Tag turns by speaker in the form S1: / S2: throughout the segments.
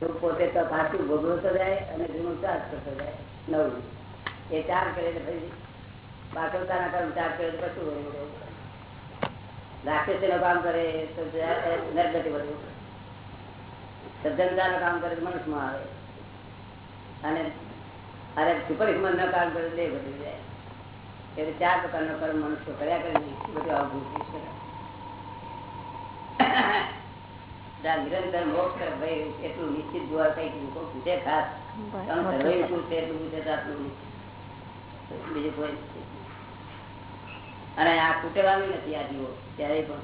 S1: પોતે તો પાછું ભોગવતો જાય અને જૂનું ચાર્જ જાય નવું એ ચાર કરે તો પછી ચાર કરે તો કશું રાક્ષસી નું કામ કરે તો નરગતિ બધું સજ્જનતા નું કામ કરે તો મનુષ્યમાં આવે. અને અરે સુપરિસ્મનનું કામ કરે તો એ બધું જાય. એટલે ચાર પ્રકારનો કર્મ મનુષ્ય કર્યા કરે બધું આવું છે નિરંતર મોક્ષ ભાઈ એટલું નિશ્ચિત જોવા કંઈક લોકો પૂછે ખાસ. પૂછે એટલું પૂછે આટલું બીજું કોઈ અને આ તૂટેવાનું નથી આ જીવો ત્યારે પણ.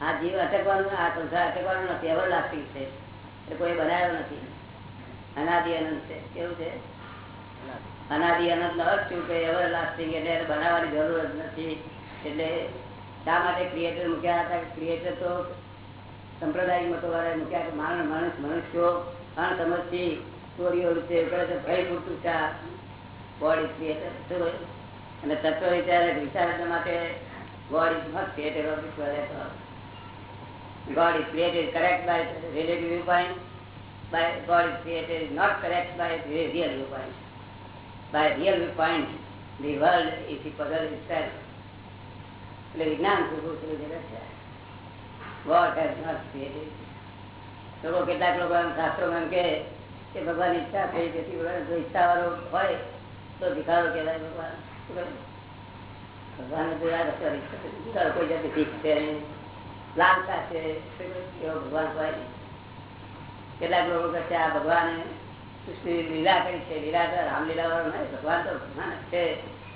S1: આ જીવ અટકવાનું આ સંસાર અટકવાનું નથી એવર લાસ્ટિંગ છે. એ કોઈ બનાવ્યો નથી. અનાદિ અનંત છે. કેવું છે? અનાદિ અનંત નો અર્થ શું કે એવર લાસ્ટિંગ એટલે બનાવવાની જરૂર જ નથી. એટલે શા માટે ક્રિએટર મૂક્યા હતા? ક્રિએટર તો સંપ્રદાય મતો વાળા મૂક્યા માણસ માણસ મનુષ્યો અણસમજથી ચોરીઓ રીતે ભય પૂરતું ચા બોડી ક્રિએટર અને તત્વ વિચાર વિચાર માટે God is not created of this world at all. God is created correct by relative viewpoint, by God is created not correct by real viewpoint. By real viewpoint, the world is the puzzle itself. એટલે વિજ્ઞાન જગત છે God has લોકો કેટલાક લોકો એમ કે ભગવાન ઈચ્છા થઈ જતી જો ઈચ્છા વાળો હોય તો ભિખારો કહેવાય ભગવાન. ભગવાન કોઈ જાતે ભીખ છે લાલતા છે, એવો ભગવાન હોય કેટલાક લોકો કહે આ ભગવાને સૃષ્ટિ લીલા કરી છે, લીલા રામલીલા વાળો નહીં, ભગવાન તો ભગવાન છે.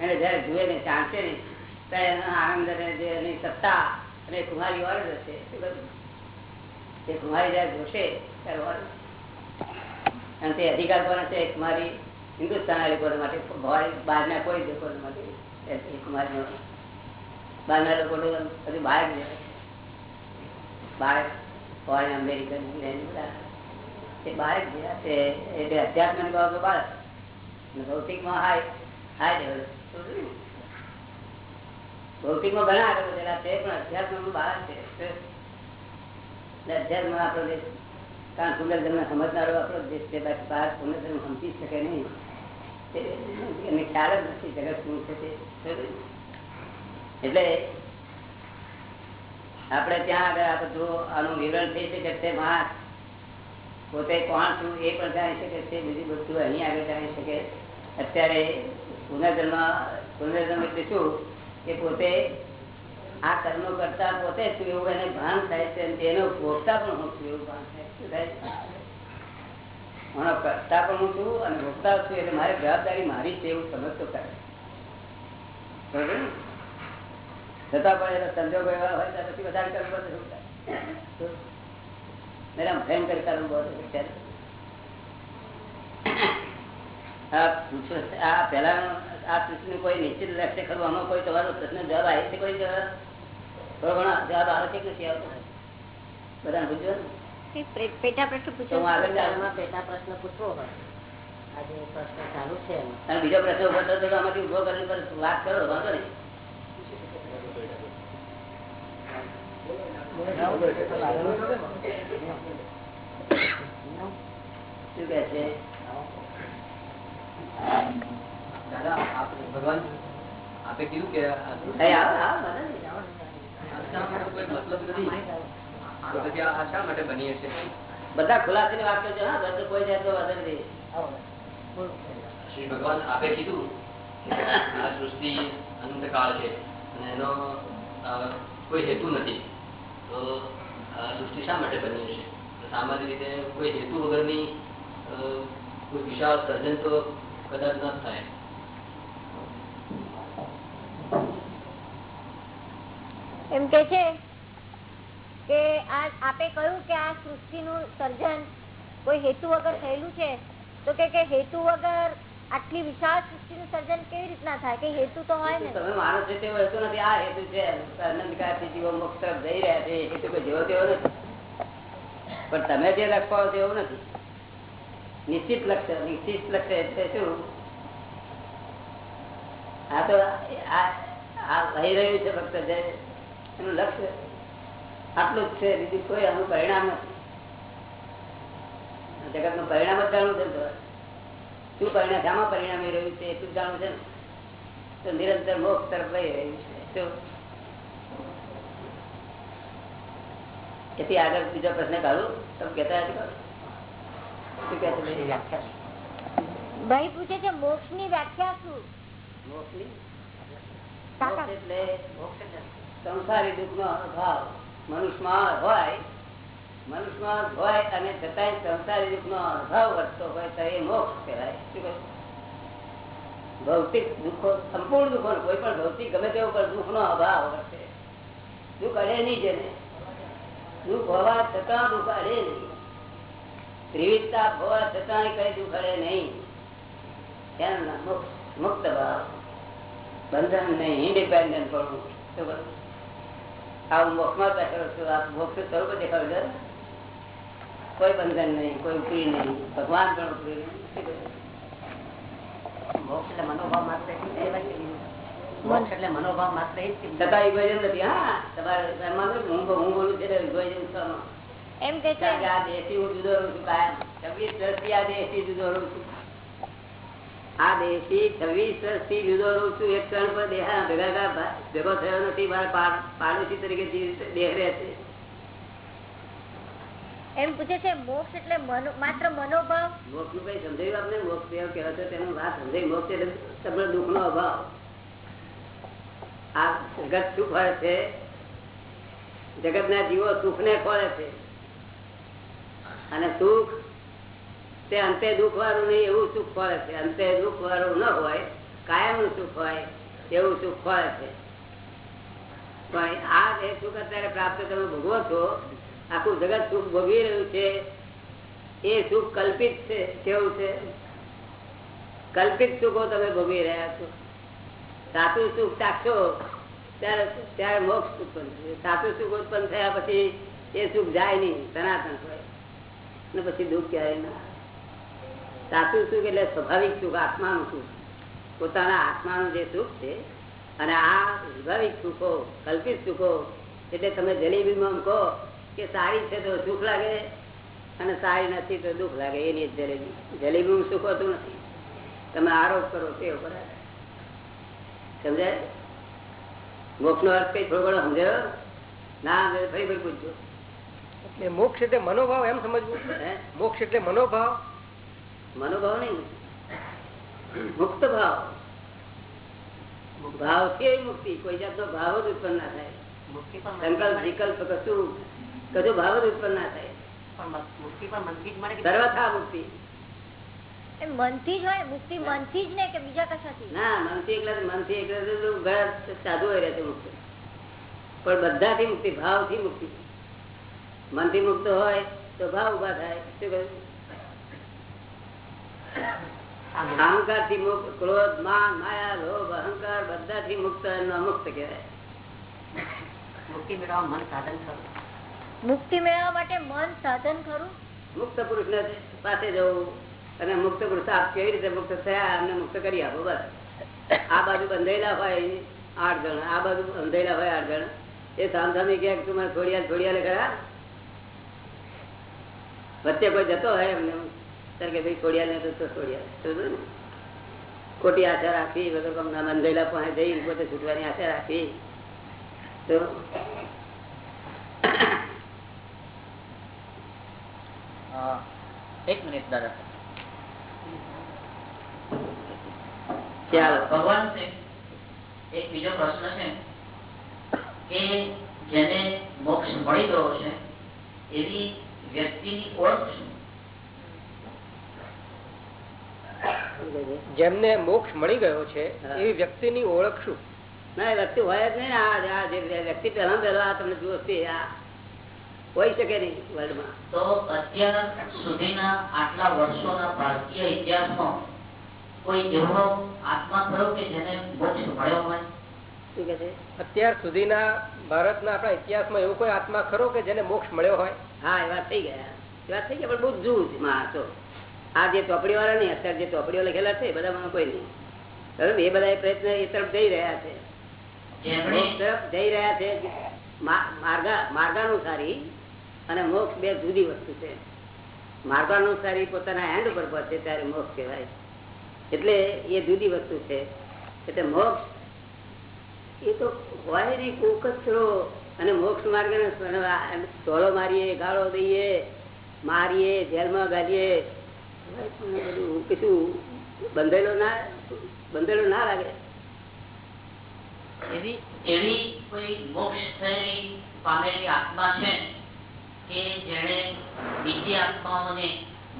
S1: એને જયારે જુએ ને ચાંચે ને ત્યારે એનો આનંદ અને જે એની સત્તા અને કુમારી વાર જશે. તે કુમારી જયારે જોશે, ત્યારે અને તે અધિકાર કોને છે કુમારી હિન્દુસ્તાનના લોકો માટે બહારના કોઈ લોકો માટે કુમારી બહારના લોકો બધું બહાર બહાર ફોરેન અમેરિકન બધા. તે બહાર જ ગયા તે એટલે અધ્યાત્મ બાબતો બાળક ભૌતિકમાં હાય હાય એટલે આપણે ત્યાં આગળ આ બધું આનું વિવરણ થઈ શકે છે માણસ પોતે કોણ છું એ પણ જાણી શકે છે, બીજી બધું અહીં આગળ જાણી શકે. અત્યારે પુનર્જન્મ પુનર્જન્મ એટલે શું? કે પોતે આ કર્મ કરતા પોતે છું એવું એને ભાન થાય છે તેનો ભોગતા પણ હું છું એવું ભાન થાય શું કરતા પણ હું છું અને ભોગતા છું એટલે મારી જવાબદારી મારી છે એવું સમજતો કરે છતાં પણ એનો સંજોગો એવા હોય ત્યાં પછી વધારે કરવું પડે મેરા કરી કરવું બહુ આ પૂછો, આ પ્રશ્ન કોઈ નિશ્ચિત લક્ષ્ય ખરું આમાં કોઈ તમારો પ્રશ્ન જવાબ આવે છે કોઈ જવાબ? થોડો ઘણો જવાબ આવે છે કે નથી આવતો? બધા પૂછો
S2: પેટા પ્રશ્ન પૂછો.
S1: આગળ
S2: પેટા પ્રશ્ન પૂછવો હોય. આજે પ્રશ્ન ચાલુ છે
S1: અને બીજો પ્રશ્ન ઊભો થતો તો આમાંથી ઊભો કરીને વાત કરો વાંધો નહીં. શું કે છે?
S3: ભગવાન આપે કીધું કે
S1: બધા ખુલાસીની વાત કરજો કોઈ જાય તો વધારે
S3: શ્રી ભગવાન આપે કીધું આ સૃષ્ટિ અંતકાળ છે અને એનો કોઈ હેતુ નથી. તો સૃષ્ટિ શા માટે બની હશે સામાન્ય રીતે કોઈ હેતુ વગરની કોઈ વિશાળ સર્જન તો કદાચ ન થાય.
S2: એમ કે છે કે આ આપે કહ્યું કે આ સૃષ્ટિનું સર્જન કોઈ હેતુ વગર થયેલું છે? તો કે હેતુ વગર આટલી વિશાળ સૃષ્ટિનું સર્જન કેવી રીતના થાય? કે હેતુ તો હોય ને.
S1: તમે માનો છો તેવો હેતુ નથી. આ હેતુ છે. અનંતકાળથી જીવો મોક્ષ તરફ જઈ રહ્યા છે. હેતુ કોઈ જેવો તેવો નથી. પણ તમે જે લખવા તેવું નથી. નિશ્ચિત લક્ષ્ય નિશ્ચિત લક્ષ્ય એટલે શું? આ તો આ લઈ રહ્યું છે ફક્ત એનું લક્ષ્ય આટલું જ છે બીજું કોઈ એનું પરિણામ નથી. જગતનું પરિણામ જ જાણવું છે શું પરિણામ શામાં પરિણામી રહ્યું છે એટલું જાણવું છે ને? તો નિરંતર મોક્ષ તરફ લઈ રહ્યું છે. એથી આગળ બીજો પ્રશ્ન કાઢું? તમે કેતા હતા શું કે ભાઈ?
S2: પૂછે છે મોક્ષની વ્યાખ્યા શું?
S1: મોક્ષની મોક્ષ એટલે સંસારી દુઃખ નો અભાવ મનુષ્યમાં હોય મનુષ્યમાં હોય અને છતાંય સંસારી દુઃખ નો અભાવ વધતો હોય તો એ મોક્ષ કહેવાય. ભૌતિક દુઃખો, સંપૂર્ણ દુઃખો કોઈ પણ ભૌતિક ગમે તેવો પણ દુઃખ નો અભાવ વધશે દુઃખ અડે નહીં જેને. દુઃખ હોવા છતાં દુઃખ અડે નહીં. ત્રિવિધતા હોવા છતાં કઈ દુઃખ અડે નહીં. એનું નામ મુક્ત ભાવ. બંધન નહીં ઇન્ડિપેન્ડન્ટ પડવું શું મોક્ષમાં બેઠેલો છું આ મોક્ષ સ્વરૂપ દેખાડે છે. કોઈ બંધન નહીં કોઈ ઉપરી નહીં. ભગવાન પણ ઉપરી નહીં.
S4: મોક્ષ એટલે મનોભાવ માત્ર મોક્ષ એટલે મનોભાવ માત્ર એ જ
S1: છતાં egoism નથી. હા તમારે હું હું બોલું છું
S2: એમ કે છે.
S1: આ હું જુદો રહું છું કાયમ. છવ્વીસ વર્ષથી આ જુદો રહું છું. આ દેશી છવ્વીસ વર્ષથી જુદો રહું છું એક ક્ષણ પર દેહ ભેગા ભેગો થયો નથી મારા પાડોશી તરીકે દેહ રહે છે.
S2: એમ પૂછે છે મોક્ષ એટલે માત્ર મનોભાવ?
S1: મોક્ષનું કઈ સમજાયું આપણે મોક્ષ કેવો કહેવાય છે તેનું વાત સમજાય મોક્ષ એટલે તમને દુઃખ નો અભાવ. આ જગત શું ફળે છે. જગત ના જીવો સુખ ને ખોળે છે. અને સુખ તે અંતે દુઃખ વાળું નહીં, એવું સુખ ફળે છે. અંતે દુઃખ વાળું ન હોય કાયમ સુખ હોય, એવું સુખ ફળે છે. પણ આ જે સુખ અત્યારે પ્રાપ્ત તમે ભોગવો છો, આખું જગત સુખ ભોગવી રહ્યું છે, એ સુખ કલ્પિત છે, કેવું છે? કલ્પિત સુખો તમે ભોગવી રહ્યા છો. સાચું સુખ ચાખશો ત્યારે ત્યારે મોક્ષ ઉત્પન્ન થશે સાચું સુખ ઉત્પન્ન થયા પછી એ સુખ જાય નહીં, સનાતન હોય. ને પછી દુઃખ ક્યારેય ના. સાચું સુખ એટલે સ્વાભાવિક સુખ આત્માનું સુખ. પોતાના આત્માનું જે સુખ છે અને આ સ્વાભાવિક સુખો કલ્પિત સુખો એટલે તમે જલેબીમાં કહો કે સારી છે તો સુખ લાગે અને સારી નથી તો દુઃખ લાગે. એની જ જલેબી. જલેબીમાં સુખ હોતું નથી. તમે આરોપ કરો તે ઉપર સમજાય? મોક્ષ નો અર્થ કઈ થોડો ઘણો સમજાયો? ના ફરી ફરી પૂછજો.
S4: એટલે મોક્ષ એટલે મનોભાવ એમ સમજવું? મોક્ષ એટલે મનોભાવ?
S1: મનોભાવ નહીં મુક્ત. ભાવ ભાવ છે મુક્તિ? કોઈ જાતનો ભાવ જ ઉત્પન્ન ના થાય. સંકલ્પ વિકલ્પ કશું કશું ભાવ જ ઉત્પન્ન ના થાય.
S4: પણ મનથી જ મળે કે
S1: સર્વથા મુક્તિ.
S2: એ મનથી જ હોય મુક્તિ મનથી જ ને કે બીજા કશાથી?
S1: ના મનથી એકલા મનથી એકલા તો ઘર સાધુ હોય રહે છે મુક્ત. પણ બધાથી મુક્તિ ભાવથી મુક્તિ. મનથી મુક્ત હોય તો ભાવ ઊભા થાય. શું કહ્યું?
S4: અહંકારથી મુક્ત
S1: ક્રોધ માન માયા લોભ અહંકાર બધાથી મુક્ત મુક્ત અમુક્ત કહેવાય.
S4: મુક્તિ મેળવવા મન સાધન ખરું.
S2: મુક્તિ મેળવવા માટે મન સાધન ખરું?
S1: મુક્ત પુરુષ ને પાસે જવું અને મુક્ત પુરુષ આપ કેવી રીતે મુક્ત થયા અમને મુક્ત કરી આપો બસ. આ બાજુ બંધાયેલા હોય આઠ જણ આ બાજુ બંધાયેલા હોય આઠ જણ. એ સામસામી કે તું મને થોડિયા થોડિયા ખરા? વચ્ચે કોઈ જતો હોય એમને? કે ભાઈ છોડ્યા ને તો છોડ્યા ને? ખોટી આશા રાખી કમના પાસે જઈ બધે છૂટવાની આશા રાખી તો
S5: એક મિનિટ દાદા.
S1: ચાલો.
S5: ભગવાન છે. એક બીજો પ્રશ્ન છે કે જેને મોક્ષ મળી ગયો છે એવી વ્યક્તિની ઓળખ શું?
S4: જેમને મોક્ષ મળી ગયો છે. એવી વ્યક્તિની ઓળખ શું?
S1: ના વ્યક્તિ હોય જ નહીં આ આ જે વ્યક્તિ પહેલા પહેલા તમને જુઓ છે આ હોય શકે નહીં વર્લ્ડમાં.
S5: તો અત્યાર સુધીના આટલા વર્ષોના ભારતીય ઇતિહાસમાં કોઈ એવો આત્મા ખરો કે જેને મોક્ષ મળ્યો હોય?
S1: શું કે છે?
S4: અત્યાર સુધીના ભારતના આપણા ઇતિહાસમાં એવો કોઈ આત્મા ખરો કે જેને મોક્ષ મળ્યો હોય?
S1: હા એ વાત થઈ ગયા. એ વાત થઈ ગયા પણ બહુ જૂજ માણસો આ જે ચોપડી વાળા નહીં અત્યારે જે ચોપડીઓ લખેલા છે બધામાં કોઈ નહીં. બરાબર એ બધા પ્રયત્ન એ તરફ જઈ રહ્યા છે. તરફ જઈ રહ્યા છે. માર્ગાનુસારી અને મોક્ષ બે જુદી વસ્તુ છે. માર્ગાનુસારી પોતાના હેન્ડ ઉપર પહોંચે ત્યારે મોક્ષ કહેવાય. એટલે એ જુદી વસ્તુ છે. એટલે મોક્ષ એ તો હોય નહીં કુકચરો અને મોક્ષ માર્ગ ટોળો મારીએ ગાળો દઈએ મારીએ જેલમાં ગાલીએ કશું બંધેલો ના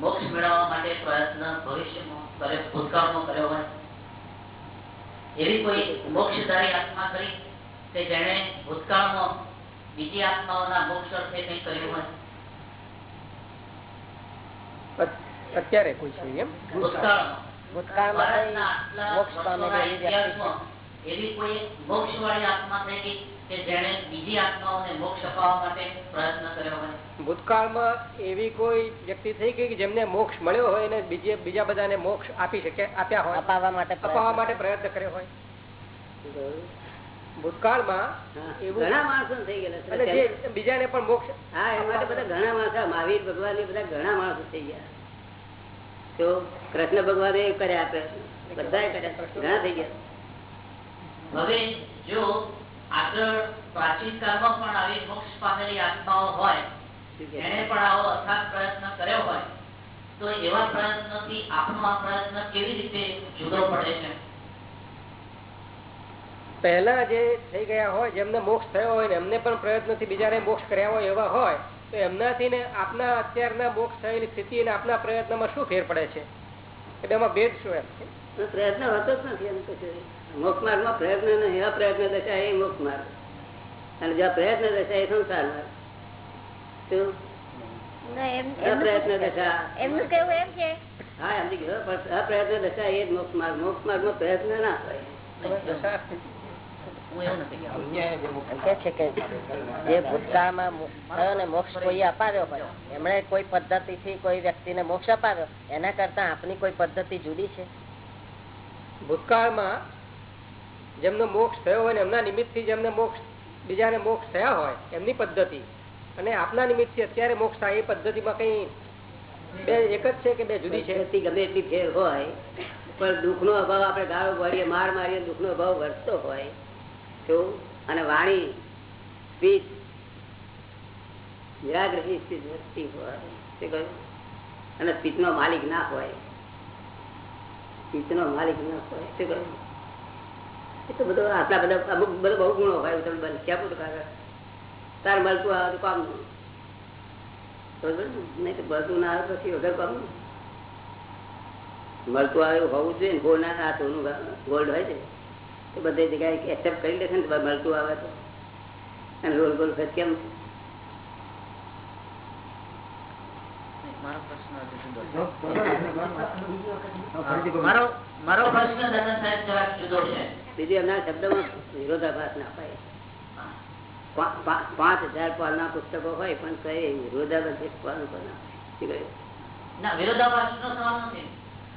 S5: મોક્ષ મેળવવા માટે પ્રયત્ન ભવિષ્યમાં ભૂતકાળમાં કર્યો હોય? એવી કોઈ મોક્ષધારી આત્મા કરી કે જેણે ભૂતકાળમાં બીજી આત્માઓના મોક્ષ અર્થે કંઈ કર્યું હોય?
S6: અત્યારે કોઈ છે એમ?
S5: ભૂતકાળમાં.
S4: કઈ મોક્ષ એવી
S5: કોઈ આત્મા થઈ ગઈ કે જેણે બીજી આત્માઓને મોક્ષ અપાવવા માટે પ્રયત્ન કર્યો હોય?
S6: ભૂતકાળમાં એવી કોઈ વ્યક્તિ થઈ ગઈ કે જેમને મોક્ષ મળ્યો હોય અને બીજે બીજા બધાને મોક્ષ આપી શકે આપ્યા હોય
S4: અપાવવા માટે
S6: અપાવવા માટે પ્રયત્ન કર્યો હોય. ભૂતકાળમાં એવું
S1: ઘણા માણસો થઈ ગયા
S6: અને
S1: છે
S6: જે બીજાને પણ મોક્ષ
S1: હા એ માટે બધા ઘણા માણસો મહાવીર ભગવાન બધા ઘણા માણસો થઈ ગયા. તો કૃષ્ણ ભગવાન એ કર્યા આપે. બધા કર્યા. ઘણા થઈ ગયા.
S5: હવે જો આગળ પ્રાચીન કાળમાં પણ આવી મોક્ષ પામેલી આત્માઓ હોય એને પણ આવો અથાગ પ્રયત્ન કર્યો હોય તો એવા પ્રયત્નથી આપણો આ પ્રયત્ન કેવી રીતે જુદો પડે છે?
S6: પહેલા જે થઈ ગયા હોય જેમને મોક્ષ થયો હોય ને એમને પણ પ્રયત્નથી બીજાને મોક્ષ કર્યા હોય એવા હોય તો એમનાથી ને આપના અત્યારના મોક્ષ થયેલી સ્થિતિ અને આપના પ્રયત્નમાં શું ફેર પડે છે? એટલે એમાં ભેદ શું એમ છે?
S1: પ્રયત્ન હોતો જ નથી એમ તો મોક્ષ માર્ગમાં પ્રયત્ન નહીં એવા પ્રયત્ન દશા એ મોક્ષ માર્ગ. અને જ્યાં પ્રયત્ન દશા એ સંસાર માર્ગ.
S2: ના, એમ-
S1: પ્રયત્ન દશા
S2: એમનું કેવું એમ છે.
S1: હા એમની ગયો પણ અપ્રયત્ન દશા એ જ મોક્ષ માર્ગ. મોક્ષ માર્ગમાં પ્રયત્ન ના હોય
S5: હું એવું નથી. કહેતો.
S4: એમ કે જે ભૂતકાળમાં થયો ને મોક્ષ અપાવ્યો એમણે કોઈ પદ્ધતિથી કોઈ વ્યક્તિને મોક્ષ અપાવ્યો એના કરતા આપની કોઈ પદ્ધતિ જુદી છે?
S6: ભૂતકાળમાં જેમનો મોક્ષ થયો હોય ને એમના નિમિત્તથી જેમને મોક્ષ બીજાને મોક્ષ થયા હોય એમની પદ્ધતિ. અને આપના નિમિત્તથી અત્યારે મોક્ષ થાય એ પદ્ધતિમાં કઈ બે એક જ છે કે બે જુદી છે?
S1: પદ્ધતિ ગમે એટલી ફેર હોય પણ દુઃખનો અભાવ આપણે ગાળો ભરીએ માર મારીએ દુઃખનો અભાવ વધતો હોય તો અને વાણી સ્પીચ નિરાગ્રહી સ્પીચ વધતી હોય અને સ્પીચનો માલિક ના હોય, સ્પીચનો માલિક ના હોય, તે કહ્યું. એ બધો આટલા બધા, અમુક બધો બહુ ગુણો હોય, તમે બસ ક્યાં પૂરું કાગળ? તાર મળતું આવે તો કામ ને? નહીં તો મળતું ના આવે પછી વગર કામ મળતું આવે હોવું જોઈએ ગોલ્ડ ના ગોલ્ડ હોય છે. એ બધી જગ્યાએ એક્સેપ્ટ કરી લેશે ને મળતું આવે તો અને રોલ ગોલ ફેર કેમ
S5: મારો પ્રશ્ન હજુ જુદો છે. મારો મારો પ્રશ્ન દાદા સાહેબ જરાક જુદો છે.
S1: બીજું એમના શબ્દમાં વિરોધાભાસ ના પાય પા- પા- પાંચ હજાર પાલના પુસ્તકો હોય પણ કઈ વિરોધાભાસ પાલન પર ના
S5: સવાલ નથી.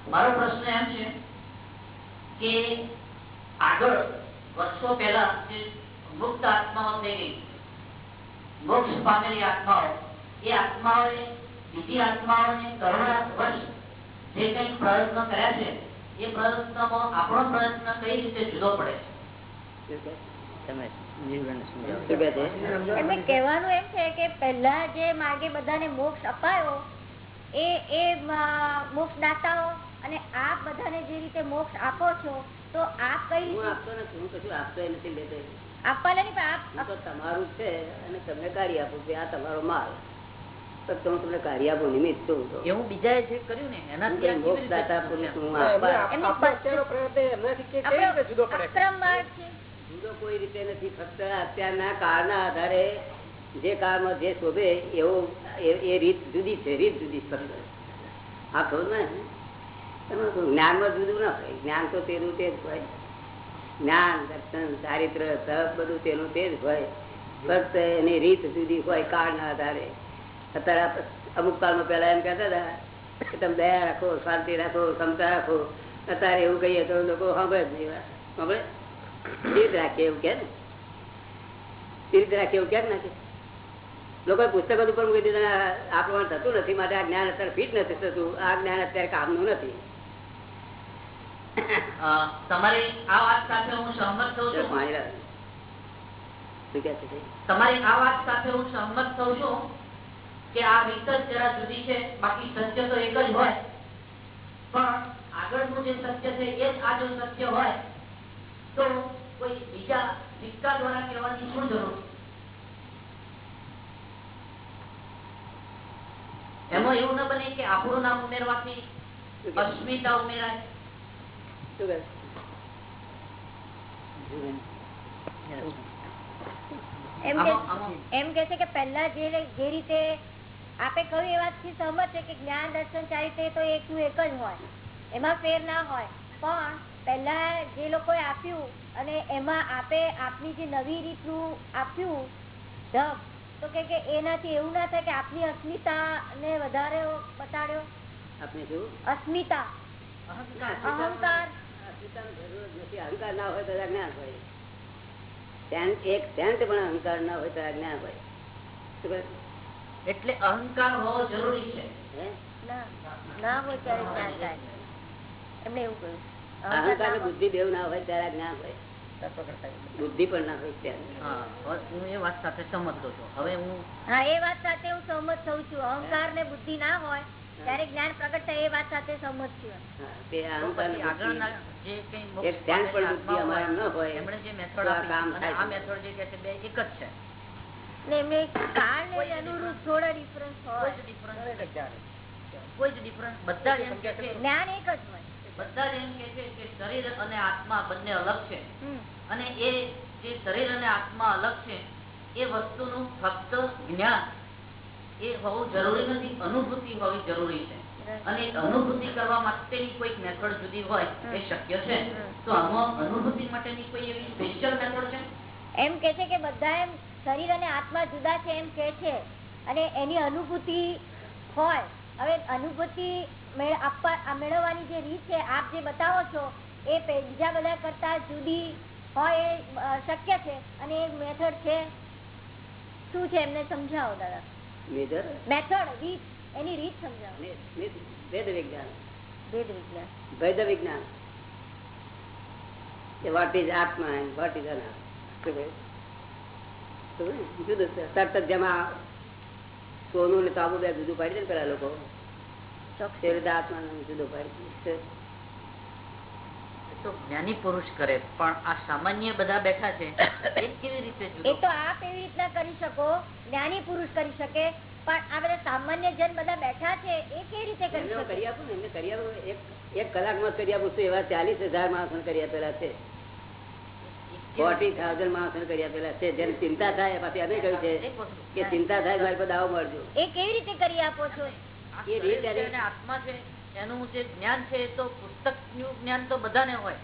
S5: મારો પ્રશ્ન એમ છે કે આગળ વર્ષો પહેલા મુક્ત આત્માઓ થઈ ગઈ મોક્ષ પામેલી આત્માઓ એ આત્માઓએ બીજી આત્માઓને કરોડા વર્ષ જે કઈ પ્રયત્ન કર્યા છે એ પ્રયત્નમાં આપણો પ્રયત્ન કઈ રીતે જુદો પડે
S2: કહેવાનું એમ છે કે પહેલા જે માર્ગે બધાને મોક્ષ અપાયો એ એ મોક્ષ દાતાઓ અને આપ બધાને જે રીતે મોક્ષ આપો છો તો આપ કઈ
S1: હું આપતો નથી હું કશું આપતો નથી લેતો.
S2: આપવાના નહીં પણ આપ
S1: તો તમારું છે અને તમને કાઢી આપું કે આ તમારો માલ. તો હું તમને કાર્ય આપું નિમિત્ત છું
S5: એવું બીજાએ જે કર્યું ને
S1: કઈ પુરુષ હું
S6: રીતે જુદો પડે? છે
S2: અક્રમ માર્ગ છે.
S1: જુદો કોઈ રીતે નથી ફક્ત અત્યારના કાળના આધારે જે કાળમાં જે શોભે એવો એ- રીત જુદી છે રીત જુદી ફક્ત આ ખબર ને? જ્ઞાનમાં જુદું ના હોય. જ્ઞાન તો તેનું તે જ હોય. જ્ઞાન, દર્શન, ચારિત્ર સબ બધું તેનું તે જ હોય. ફક્ત એની રીત જુદી હોય કાળના આધારે. અત્યારે અમુક કાળમાં પહેલા એમ કહેતા હતા કે તમે દયા રાખો, શાંતિ રાખો, ક્ષમતા રાખો. અત્યારે એવું કહીએ તો લોકો સાંભળે જ નહીં સાંભળે? રીત રાખીએ એવું કે ને? રીત રાખીએ એવું ક્યાંક નાખે લોકો પુસ્તકો ઉપર મૂકી દીધા આ થતું નથી. માટે આ જ્ઞાન અત્યારે ફિટ નથી થતું. આ જ્ઞાન અત્યારે કામનું નથી.
S5: તમારી આ વાત સાથે હું સહમત થઉં છું?
S1: પાણી લાવ. શું કહે છે તે?
S5: તમારી આ વાત સાથે હું સહમત થઉં છું કે આ રીત જ જરા જુદી છે બાકી સત્ય તો એક જ હોય. પણ આગળનું જે સત્ય છે એ જ આ જો સત્ય હોય તો કોઈ બીજા સિક્કા દ્વારા કહેવાની શું જરૂર? એમાં એવું ના બને કે આપણું નામ ઉમેરવાથી અસ્મિતા ઉમેરાય.
S1: શું
S2: એમ કે
S5: આમાં- આમાં-
S2: એમ કે છે કે પહેલા જે જે રીતે આપે કહ્યું એ વાતથી સહમત છે કે જ્ઞાન દર્શન ચારિત્ર તો એકનું એક જ હોય. એમાં ફેર ના હોય. પણ પહેલા જે લોકોએ આપ્યું અને એમાં આપે આપની જે નવી રીતનું આપ્યું ધબ તો કે કે એનાથી એવું ના થાય કે આપની અસ્મિતા ને વધારે બતાડ્યો. અસ્મિતા.
S5: અહંકાર.
S2: અહંકાર
S1: ના હોય તો જ્ઞાન હોય. એક સેન્ટ પણ અહંકાર ના હોય તો જ્ઞાન હોય.
S5: એટલે અહંકાર હોવો જરૂરી છે.
S1: અહંકાર ને બુદ્ધિ બેવ ના હોય ત્યારે જ્ઞાન હોય. બુદ્ધિ પણ ના હોય ત્યારે.
S5: હું એ વાત સાથે સમજ છું. હવે હું
S2: હા એ વાત સાથે હું સહમત થઉં છું. અહંકાર ને બુદ્ધિ ના હોય ત્યારે જ્ઞાન પ્રગટ થાય એ વાત સાથે છું.
S1: ને ન
S2: ને ને
S5: બધા એમ કે છે
S2: એક જ હોય.
S5: બધા એમ કે છે કે શરીર અને આત્મા બંને અલગ છે.
S2: હમ.
S5: અને એ જે શરીર અને આત્મા અલગ છે એ વસ્તુનું ફક્ત જ્ઞાન. એ હોવું જરૂરી નથી. અનુભૂતિ હોવી જરૂરી છે. અને અનુભૂતિ કરવા માટેની કોઈ મેથડ જુદી હોય એ શક્ય છે. તો આમાં અનુભૂતિ માટેની કોઈ એવી સ્પેશિયલ મેથડ છે?
S2: એમ કે છે કે બધા એમ શરીર અને આત્મા જુદા છે એમ કે છે. અને એની અનુભૂતિ હોય. હવે અનુભૂતિ મેળવવાની જે રીત છે આપ જે બતાવો છો એ બીજા બધા કરતા જુદી હોય એ શક્ય છે. અને એ મેથડ છે. શું છે? એમને સમજાવો દાદા.
S1: મેજર?
S2: મેથડ રીત. એની રીત સમજાવો.
S1: ને- ને- વેદ વિજ્ઞાન
S2: વેદ વિજ્ઞાન
S1: વૈદ વોટ ઇઝ આત્મા એન્ડ વોટ ઇઝ? જુદું તરત જેમાં સોનું ને તાબુ બે જુદું પાડી દે પેલા લોકો. તે રીતે આત્મા જુદું પાડી દે.
S5: તો જ્ઞાની પુરુષ કરે. પણ આ સામાન્ય બધા બેઠા છે એ કેવી રીતે
S2: એ તો આપ એવી રીતના કરી શકો જ્ઞાની પુરુષ કરી શકે પણ આ બધા સામાન્ય જન બધા બેઠા છે એ કેવી રીતે કરી શકો?
S1: કરી આપું ને એમને કરી આપું. એક એક કલાકમાં કરી આપું છું એવા ચાલીસ હજાર માણસો કરી આપેલા છે. ફોર્ટી થાઉઝન્ડ માણસો કરી આપેલા છે. જેને ચિંતા થાય પાછી અમે કહ્યું છે કે ચિંતા થાય મારી પર દાવો મળજો.
S2: એ કેવી રીતે કરી આપો છો?
S1: એ રીત
S5: આત્મા છે. એનું જે જ્ઞાન છે એ તો પુસ્તકનું જ્ઞાન તો બધાને હોય.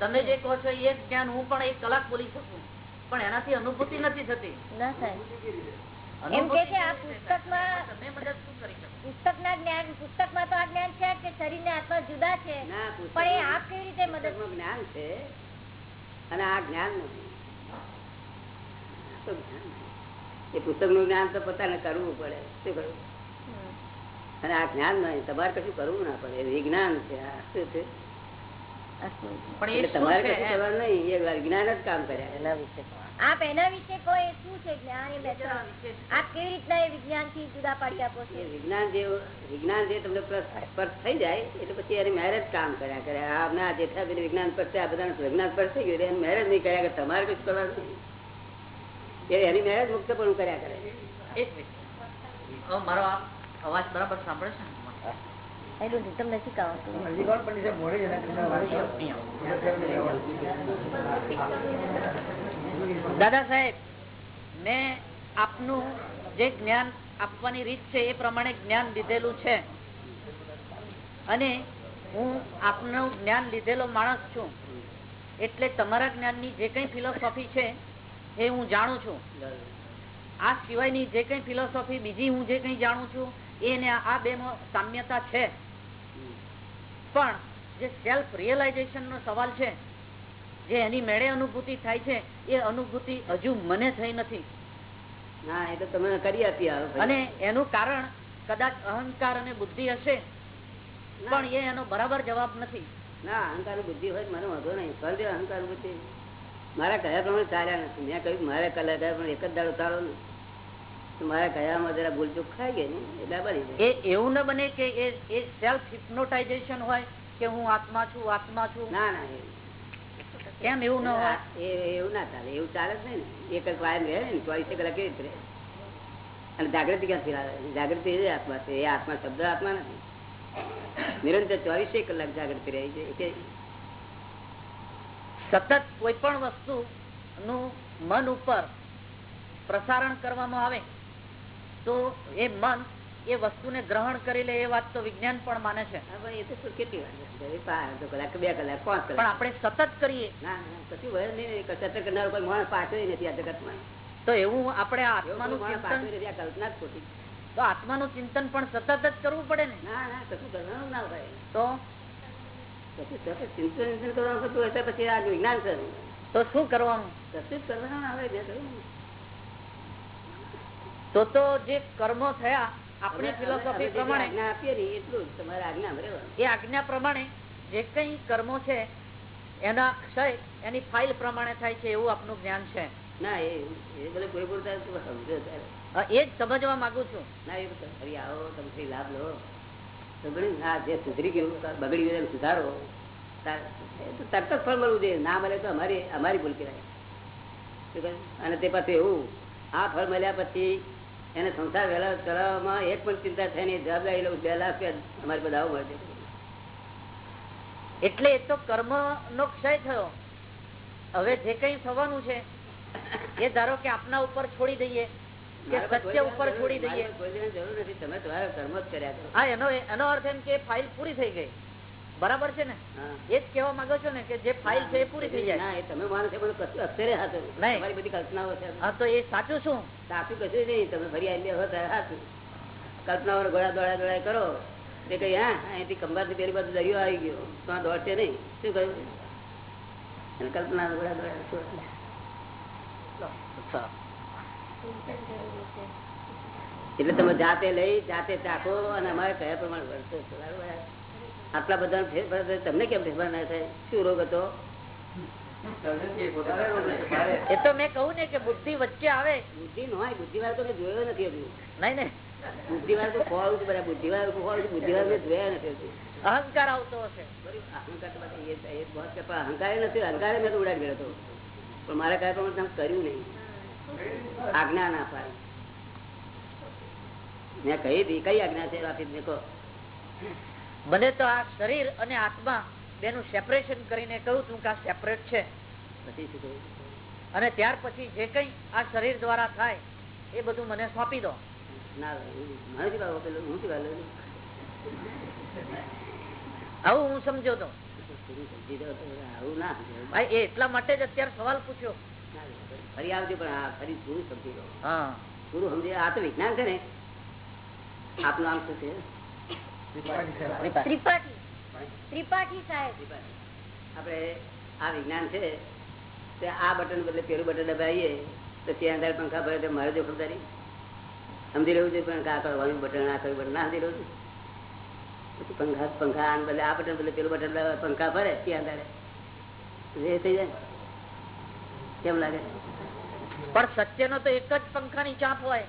S5: તમે જે કહો છો એ જ્ઞાન હું પણ એક કલાક બોલી શકું. પણ એનાથી અનુભૂતિ નથી થતી.
S2: ના થાય. એમ
S5: અનુભૂતિ
S2: કે છે આ
S5: કેવી રીતે થાય?
S2: પુસ્તકમાં
S5: તમે મદદ શું કરી શકો?
S2: પુસ્તક ના જ્ઞાન પુસ્તકમાં તો આ જ્ઞાન કે શરીર ને આત્મા જુદા છે. પણ એ આપ કેવી રીતે મદદ
S1: પુસ્તકમાં જ્ઞાન છે અને આ જ્ઞાન નથી. આ તો જ્ઞાન નથી. એ પુસ્તકનું જ્ઞાન તો પોતાને કરવું પડે. શું કરવું? અને આ જ્ઞાન નહીં તમારે કશું કરવું ના પડે વિજ્ઞાન છે આ શું છે? એટલે તમારે કશું? કરવાનું નહીં એ વિજ્ઞાન જ કામ કર્યા.
S4: એના વિશે
S2: આપ એના વિશે કહો એ શું છે જ્ઞાન? એ આપ કેવી રીતના એ વિજ્ઞાનથી જુદા પાડી આપો છો?
S1: વિજ્ઞાન જે વિજ્ઞાન જે તમને પર થઈ જાય એટલે પછી એને મેરેજ કામ કર્યા કરે. આ ના જેઠા પેલું વિજ્ઞાન પર છે આ બધા વિજ્ઞાન પર થઈ ગયું એને મેરેજ નહીં કર્યા કરે. તમારે કશું કરવાનું નહીં. એની મેરેજ મુક્ત પણ કર્યા કરે.
S5: એક મિનિટ. મારો આ અવાજ બરાબર સાંભળે છે
S2: એટલું
S5: દાદા સાહેબ મેં આપનું જે જ્ઞાન આપવાની રીત છે એ પ્રમાણે જ્ઞાન લીધેલું છે. અને હું આપનું જ્ઞાન લીધેલો માણસ છું. એટલે તમારા જ્ઞાનની જે કઈ ફિલોસોફી છે એ હું જાણું છું. આ સિવાયની જે કઈ ફિલોસોફી બીજી હું જે કઈ જાણું છું એને આ બે સામ્યતા છે. પણ જે સેલ્ફ રિયલાઇઝેશન નો સવાલ છે જે એની મેળે અનુભૂતિ થાય છે એ અનુભૂતિ હજુ મને થઈ નથી.
S1: હા એ તો તમે કરી આપી
S5: અને એનું કારણ કદાચ અહંકાર અને બુદ્ધિ હશે પણ એ એનો બરાબર જવાબ નથી.
S1: ના અહંકાર બુદ્ધિ હોય મને વાંધો નહીં. પણ અહંકાર બુદ્ધિ મારા કયા પ્રમાણે ચાલ્યા નથી. મેં કહ્યું મારે કલા કયા પ્રમાણે એક જ દાડો ચાલો ને. તો મારા કયામાં જરા ભૂલચૂક ખાઈ ગઈ ને એટલે બની
S5: એ એવું ના બને કે એ એ સેલ્ફ હિપ્નોટાઇઝેશન હોય કે હું આત્મા છું આત્મા છું.
S1: ના ના
S5: કેમ એવું ન હોય?
S1: એ એવું ના ચાલે એવું ચાલે જ નહીં એક જ કાયમ રહે ને ચોવીસે કલાક કેવી રીતે અને જાગૃતિ ક્યાંથી આવે જાગૃતિ એ આત્મા છે એ આત્મા શબ્દ આત્મા નથી. નિરંતર ચોવીસે કલાક જાગૃતિ રહી છે કે
S5: સતત કોઈ પણ વસ્તુ નું મન ઉપર પ્રસારણ કરવામાં આવે તો એ મન એ વસ્તુને ગ્રહણ કરી લે એ વાત તો વિજ્ઞાન પણ માને છે.
S1: કેટલી વાર કલાક બે કલાક પાંચ
S5: પણ આપણે સતત કરીએ.
S1: કશું નહીં કરનાર કોઈ માણસ નથી આ જગતમાં.
S5: તો એવું આપણે આત્માનું ચિંતન
S1: કલ્પના જ ખોટી.
S5: તો આત્માનું ચિંતન પણ સતત જ કરવું પડે ને?
S1: ના ના કશું કરવાનું ના હોય.
S5: તો?
S1: ચિંતન કરવાનું પછી આ વિજ્ઞાન કરવું
S5: તો શું કરવાનું?
S1: કશું કરવાનું આવે.
S5: તો તો જે કર્મો થયા આપણી ફિલોસોફી પ્રમાણે
S1: આજ્ઞા આપીએ ને એટલું જ તમારે આજ્ઞા
S5: એ આજ્ઞા પ્રમાણે જે કઈ કર્મો છે એના ક્ષય એની ફાઇલ પ્રમાણે થાય છે એવું આપનું જ્ઞાન છે.
S1: ના એ એ કોઈ બોલતા સમજો
S5: એ જ સમજવા માંગુ છું.
S1: ના એ ફરી આવો તમે લાભ લો. જે સુધરી ગયું બગડી ગયું સુધારો. તાર- તરત જ ફળ મળવું જોઈએ. ના મળે તો અમારી અમારી ભૂલ કહેવાય. અને તે પાછું એવું આ ફળ મળ્યા પછી એને સંસાર વહેલા ચલાવવામાં એક પણ ચિંતા થાય નહીં. જવાબદારી લઉં બે લાખ અમારે બધા આવું મળે
S5: એટલે એ તો કર્મ નો ક્ષય થયો. હવે જે કઈ થવાનું છે એ ધારો કે આપના ઉપર છોડી દઈએ કે સત્ય ઉપર છોડી દઈએ.
S1: જરૂર નથી. તમે તમારા કર્મ જ કર્યા
S5: હા એનો એનો અર્થ એમ કે ફાઇલ પૂરી થઈ ગઈ. બરાબર છે ને? એ જ કેવા માંગો છો ને કે જે ફાઇલ છે એ પૂરી થઈ જાય.
S1: તમે માનો છો કશું અક્ષરે હાથું તમારી બધી કલ્પનાઓ છે.
S5: હા તો એ સાચું શું?
S1: સાચું કશું નહીં તમે ફરી આવી હો ત્યારે સાચું કલ્પનાઓ ગોળા દોડા દોડા કરો. એ કઈ હા અહીંથી કંબારથી પેલી બાજુ દરિયો આવી ગયો. તો આ દોડશે નહીં. શું કહ્યું? કલ્પના ગોળા દોડા. એટલે તમે જાતે લઈ જાતે ચાખો અને અમારે કયા પ્રમાણે વર્ષો? આટલા બધા ફેરફાર થાય, તમને કેમ ફેરફાર ના થાય? શું રોગ હતો?
S5: એ તો મેં કહું ને કે બુદ્ધિ વચ્ચે આવે.
S1: બુદ્ધિ નો હોય બુદ્ધિવાર તો મેં જોયો નથી હજુ.
S5: નહીં ને
S1: બુદ્ધિવાર તો ખોવાડું છું બધા બુદ્ધિવાર ખોવાડું બુદ્ધિવાર મેં જોયા નથી હજુ.
S5: અહંકાર આવતો હશે.
S1: અહંકાર તો બધા અહંકારે નથી અહંકાર મેં તો ઉડાડી ગયો હતો. પણ મારા કાંઈ પ્રમાણે કર્યું નહીં. આજ્ઞા ના પાડી. મેં કહી હતી કઈ આજ્ઞા છે આપી દેખો.
S5: મને તો આ શરીર અને આત્મા બેનું સેપરેશન કરીને કહું છું કે આ સેપરેટ છે. અને ત્યાર પછી જે કઈ આ શરીર દ્વારા થાય એ બધું મને સોંપી દો. આવું હું
S1: સમજો તો.
S5: ભાઈ એટલા માટે જ અત્યારે સવાલ પૂછ્યો.
S1: ફરી આવજો પણ ફરી શું સમજી દો પૂરું સમજી આ તો વિજ્ઞાન છે ને. આપનું નામ શું છે?
S2: ત્રિપાઠી. ત્રિપાઠી. સાહેબ.
S1: આપણે આ વિજ્ઞાન છે તે આ બટન બદલે પેલું બટન દબાવીએ તો ત્યાં અંદર પંખા ભરે તો મારે જો સમજી રહ્યું છે પણ આ કરવાનું બટન આ કરવું બટન ના સમજી રહ્યું છે પછી પંખા પંખા આને બદલે આ બટન બદલે પેલું બટન દબાવે, પંખા ભરે ત્યાં અંદર એ થઈ જાય. કેમ લાગે?
S5: પણ સત્યનો તો એક જ પંખાની ચાંપ હોય.